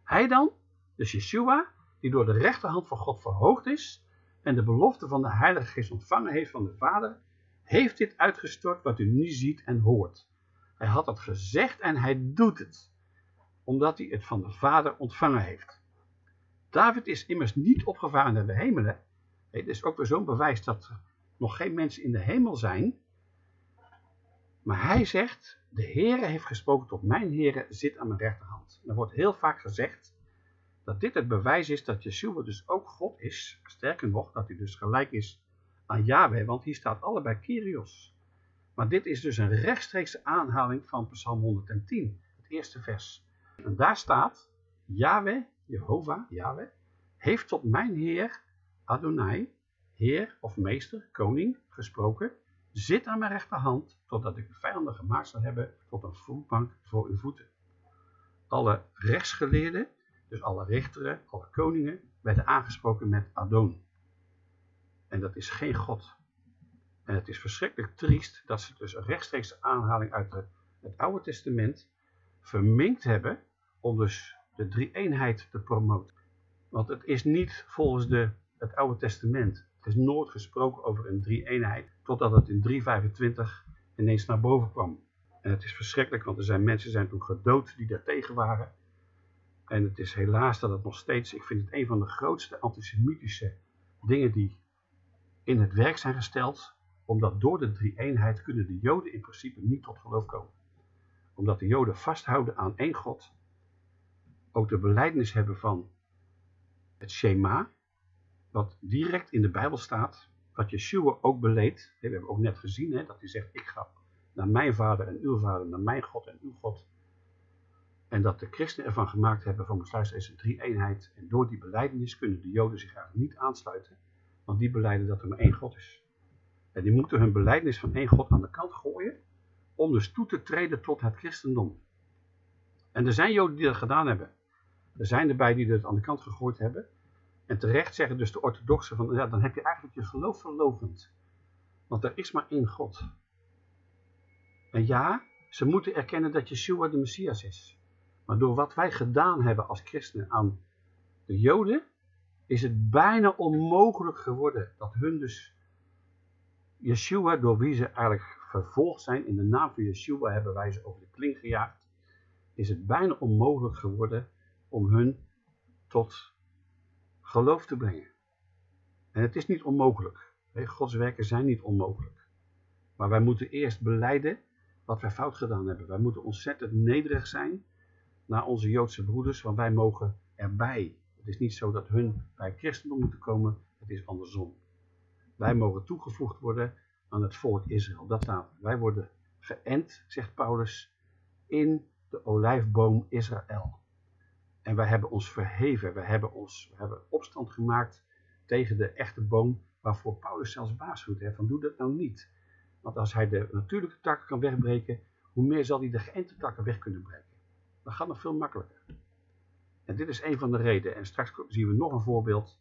Hij dan, dus Yeshua, die door de rechterhand van God verhoogd is en de belofte van de Heilige Geest ontvangen heeft van de Vader, heeft dit uitgestort wat u nu ziet en hoort. Hij had het gezegd en hij doet het, omdat hij het van de Vader ontvangen heeft. David is immers niet opgevaren naar de hemelen. Het is ook weer zo'n bewijs dat er nog geen mensen in de hemel zijn. Maar hij zegt, de Heere heeft gesproken tot mijn Heere, zit aan mijn rechterhand. Er wordt heel vaak gezegd dat dit het bewijs is dat Yeshua dus ook God is. Sterker nog, dat hij dus gelijk is aan Yahweh, want hier staat allebei Kyrios. Maar dit is dus een rechtstreekse aanhaling van Psalm 110, het eerste vers. En daar staat, Yahweh, Jehovah, Yahweh, heeft tot mijn Heer, Adonai, Heer of Meester, Koning, gesproken, zit aan mijn rechterhand, totdat ik de vijanden gemaakt zal hebben tot een voetbank voor uw voeten. Alle rechtsgeleerden, dus alle richteren, alle koningen, werden aangesproken met Adon. En dat is geen God. En het is verschrikkelijk triest dat ze dus een rechtstreekse aanhaling uit het Oude Testament verminkt hebben om dus de drie-eenheid te promoten. Want het is niet volgens de, het Oude Testament. Het is nooit gesproken over een drie-eenheid, totdat het in 325 ineens naar boven kwam. En het is verschrikkelijk, want er zijn mensen zijn toen gedood die daar tegen waren. En het is helaas dat het nog steeds, ik vind het een van de grootste antisemitische dingen die in het werk zijn gesteld, omdat door de drie-eenheid kunnen de Joden in principe niet tot geloof komen. Omdat de Joden vasthouden aan één God, ook de beleidnis hebben van het Shema, wat direct in de Bijbel staat, wat Yeshua ook beleed. We hebben ook net gezien hè, dat hij zegt, ik ga naar mijn vader en uw vader, naar mijn God en uw God. En dat de christenen ervan gemaakt hebben van besluit een drie-eenheid. En door die beleidnis kunnen de Joden zich eigenlijk niet aansluiten, want die beleiden dat er maar één God is. En die moeten hun beleidnis van één God aan de kant gooien, om dus toe te treden tot het christendom. En er zijn Joden die dat gedaan hebben. Er zijn erbij die het aan de kant gegooid hebben. En terecht zeggen dus de orthodoxen van, ja, dan heb je eigenlijk je geloof verlovend. Want er is maar één God. En ja, ze moeten erkennen dat Yeshua de Messias is. Maar door wat wij gedaan hebben als christenen aan de Joden, is het bijna onmogelijk geworden dat hun dus Yeshua, door wie ze eigenlijk vervolgd zijn, in de naam van Yeshua hebben wij ze over de kling gejaagd, is het bijna onmogelijk geworden om hun tot geloof te brengen. En het is niet onmogelijk. Gods werken zijn niet onmogelijk. Maar wij moeten eerst beleiden wat wij fout gedaan hebben. Wij moeten ontzettend nederig zijn naar onze Joodse broeders, want wij mogen erbij. Het is niet zo dat hun bij christendom moeten komen, het is andersom. Wij mogen toegevoegd worden aan het volk Israël. Dat staat. Wij worden geënt, zegt Paulus, in de olijfboom Israël. En wij hebben ons verheven, wij hebben, ons, we hebben opstand gemaakt tegen de echte boom, waarvoor Paulus zelfs waarschuwt. Hè, van doe dat nou niet. Want als hij de natuurlijke takken kan wegbreken, hoe meer zal hij de geënte takken weg kunnen breken. Dat gaat nog veel makkelijker. En dit is een van de redenen. En straks zien we nog een voorbeeld.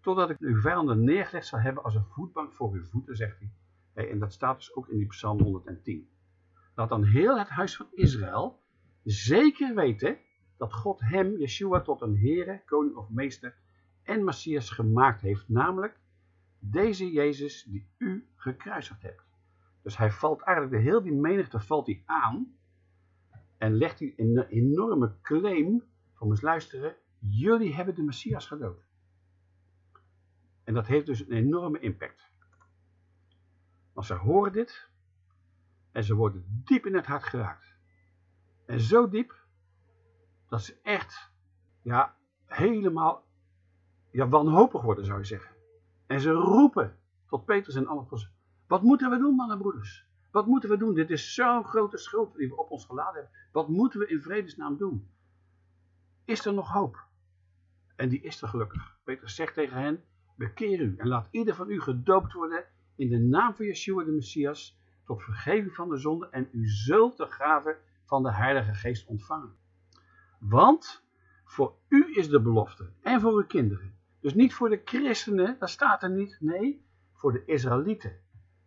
Totdat ik uw vijanden neergelegd zal hebben als een voetbank voor uw voeten, zegt hij. En dat staat dus ook in die psalm 110. Laat dan heel het huis van Israël zeker weten dat God hem, Yeshua, tot een Heere, Koning of Meester en Messias gemaakt heeft. Namelijk deze Jezus die u gekruisigd hebt. Dus hij valt eigenlijk, de heel die menigte valt hij aan. En legt hij een enorme claim, van eens luisteren, jullie hebben de Messias gedood. En dat heeft dus een enorme impact. Want ze horen dit en ze worden diep in het hart geraakt. En zo diep dat ze echt ja, helemaal ja, wanhopig worden zou je zeggen. En ze roepen tot Petrus en Annas, wat moeten we doen mannen broeders? Wat moeten we doen? Dit is zo'n grote schuld die we op ons geladen hebben. Wat moeten we in vredesnaam doen? Is er nog hoop? En die is er gelukkig. Petrus zegt tegen hen, bekeer u en laat ieder van u gedoopt worden in de naam van Yeshua de Messias tot vergeving van de zonde en u zult de gave van de Heilige Geest ontvangen. Want voor u is de belofte en voor uw kinderen. Dus niet voor de christenen, dat staat er niet. Nee, voor de Israëlieten.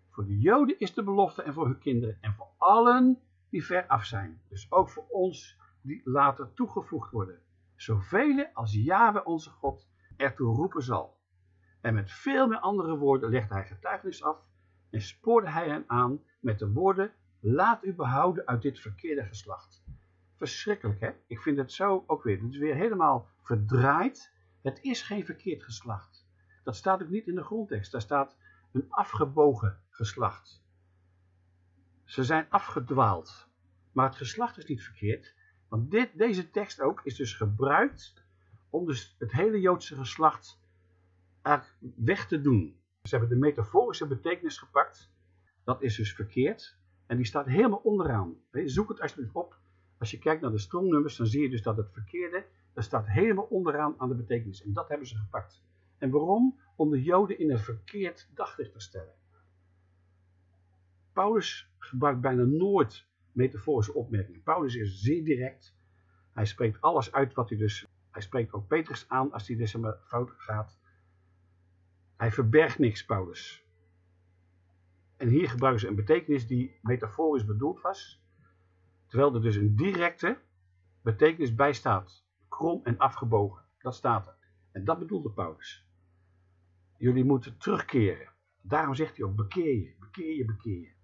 Voor de Joden is de belofte en voor hun kinderen. En voor allen die ver af zijn. Dus ook voor ons die later toegevoegd worden. Zoveel als Yahweh onze God ertoe roepen zal. En met veel meer andere woorden legde hij getuigenis af en spoorde hij hen aan met de woorden, laat u behouden uit dit verkeerde geslacht. Verschrikkelijk hè, ik vind het zo ook weer, het is weer helemaal verdraaid. Het is geen verkeerd geslacht. Dat staat ook niet in de grondtekst, daar staat een afgebogen geslacht. Ze zijn afgedwaald. Maar het geslacht is niet verkeerd, want dit, deze tekst ook is dus gebruikt om dus het hele Joodse geslacht weg te doen. Ze hebben de metaforische betekenis gepakt. Dat is dus verkeerd. En die staat helemaal onderaan. Zoek het alsjeblieft op. Als je kijkt naar de stromnummers, dan zie je dus dat het verkeerde, dat staat helemaal onderaan aan de betekenis. En dat hebben ze gepakt. En waarom? Om de Joden in een verkeerd daglicht te stellen. Paulus gebruikt bijna nooit metaforische opmerkingen. Paulus is zeer direct. Hij spreekt alles uit wat hij dus... Hij spreekt ook Petrus aan als hij dus een fout gaat. Hij verbergt niks, Paulus. En hier gebruiken ze een betekenis die metaforisch bedoeld was. Terwijl er dus een directe betekenis bij staat. Krom en afgebogen. Dat staat er. En dat bedoelde Paulus. Jullie moeten terugkeren. Daarom zegt hij ook, bekeer je, bekeer je, bekeer je.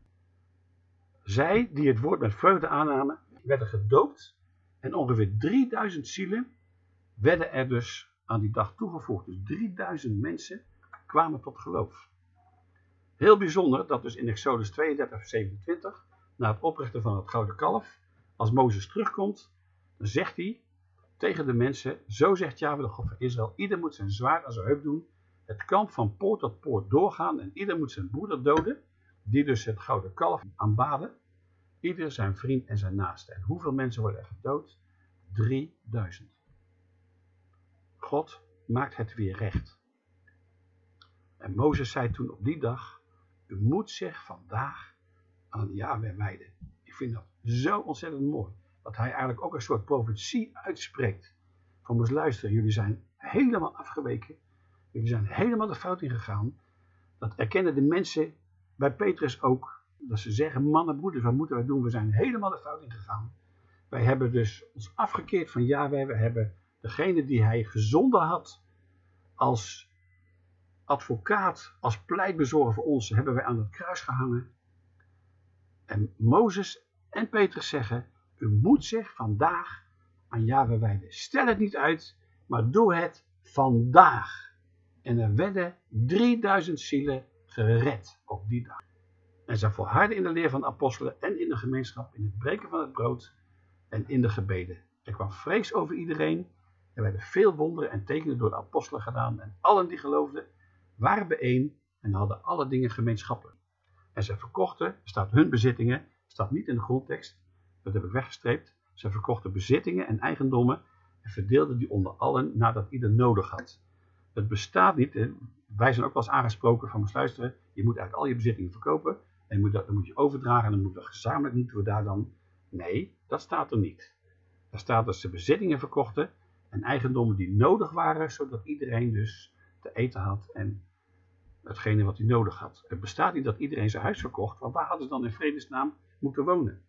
Zij die het woord met vreugde aannamen, werden gedoopt en ongeveer 3000 zielen werden er dus aan die dag toegevoegd. Dus 3000 mensen kwamen tot geloof. Heel bijzonder dat dus in Exodus 32, 27, na het oprichten van het gouden kalf, als Mozes terugkomt, dan zegt hij tegen de mensen, zo zegt Jahwe de God van Israël, ieder moet zijn zwaard aan zijn heup doen, het kamp van poort tot poort doorgaan en ieder moet zijn broeder doden, die dus het gouden kalf aanbaden, ieder zijn vriend en zijn naaste. En hoeveel mensen worden er gedood? 3000. God maakt het weer recht. En Mozes zei toen op die dag, u moet zich vandaag aan Yahweh wijden. Ik vind dat zo ontzettend mooi. Dat hij eigenlijk ook een soort profetie uitspreekt. Van moest luisteren, jullie zijn helemaal afgeweken. Jullie zijn helemaal de fout ingegaan. Dat erkennen de mensen bij Petrus ook. Dat ze zeggen, mannen, broeders, wat moeten wij doen? We zijn helemaal de fout ingegaan. Wij hebben dus ons afgekeerd van Yahweh. We hebben degene die hij gezonden had als advocaat, als pleitbezorger voor ons, hebben wij aan het kruis gehangen. En Mozes en Petrus zeggen, u moet zich vandaag aan Yahweh wijden. Stel het niet uit, maar doe het vandaag. En er werden 3000 zielen gered op die dag. En zij volharden in de leer van de apostelen en in de gemeenschap, in het breken van het brood en in de gebeden. Er kwam vrees over iedereen. Er werden veel wonderen en tekenen door de apostelen gedaan. En allen die geloofden waren bijeen en hadden alle dingen gemeenschappelijk. En zij verkochten, staat hun bezittingen, staat niet in de grondtekst, dat heb ik weggestreept. Ze verkochten bezittingen en eigendommen en verdeelden die onder allen nadat ieder nodig had. Het bestaat niet, wij zijn ook wel eens aangesproken van luisteren, je moet eigenlijk al je bezittingen verkopen en moet dat, dan moet je overdragen en dan moet dat gezamenlijk niet we daar dan. Nee, dat staat er niet. Er staat dat ze bezittingen verkochten en eigendommen die nodig waren, zodat iedereen dus te eten had en hetgene wat hij nodig had. Het bestaat niet dat iedereen zijn huis verkocht, want waar hadden ze dan in vredesnaam moeten wonen?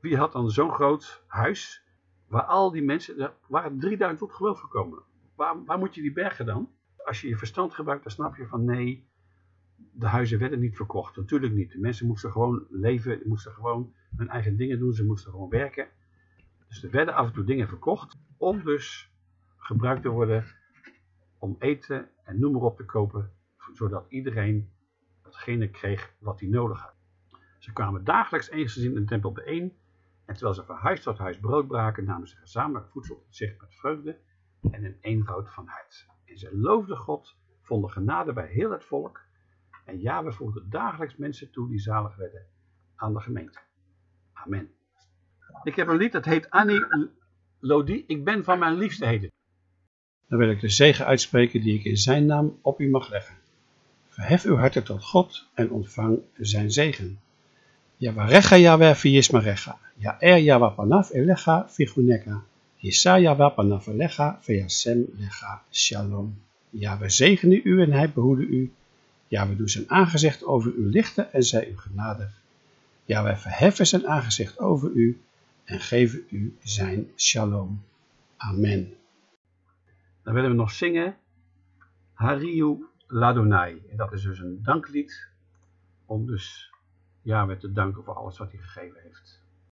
Wie had dan zo'n groot huis waar al die mensen, waren 3000 tot geloof gekomen. Waar, waar moet je die bergen dan? Als je je verstand gebruikt, dan snap je van nee, de huizen werden niet verkocht. Natuurlijk niet. De mensen moesten gewoon leven, moesten gewoon hun eigen dingen doen, ze moesten gewoon werken. Dus er werden af en toe dingen verkocht om dus gebruikt te worden om eten en noem maar op te kopen, zodat iedereen hetgene kreeg wat hij nodig had. Ze kwamen dagelijks eensgezien in de tempel bijeen en terwijl ze van huis tot huis brood braken, namen ze gezamenlijk voedsel tot zich met vreugde en een eenvoud van hart. En ze loofden God, vonden genade bij heel het volk en ja, we voegden dagelijks mensen toe die zalig werden aan de gemeente. Amen. Ik heb een lied dat heet Annie Lodi, ik ben van mijn liefste heden. Dan wil ik de zegen uitspreken die ik in zijn naam op u mag leggen. Verhef uw harten tot God en ontvang zijn zegen. Yavarecha Yahweh viyismarecha. Ya'er Yahweh panaf elecha figuneka. Panaf elecha viyasem lecha shalom. Ja, we zegenen u en hij behoede u. Ja, we doen zijn aangezicht over u lichten en zij u genadig. Ja, wij verheffen zijn aangezicht over u en geven u zijn shalom. Amen. Dan willen we nog zingen Hariu Ladonai. En dat is dus een danklied om dus Yahweh te danken voor alles wat hij gegeven heeft.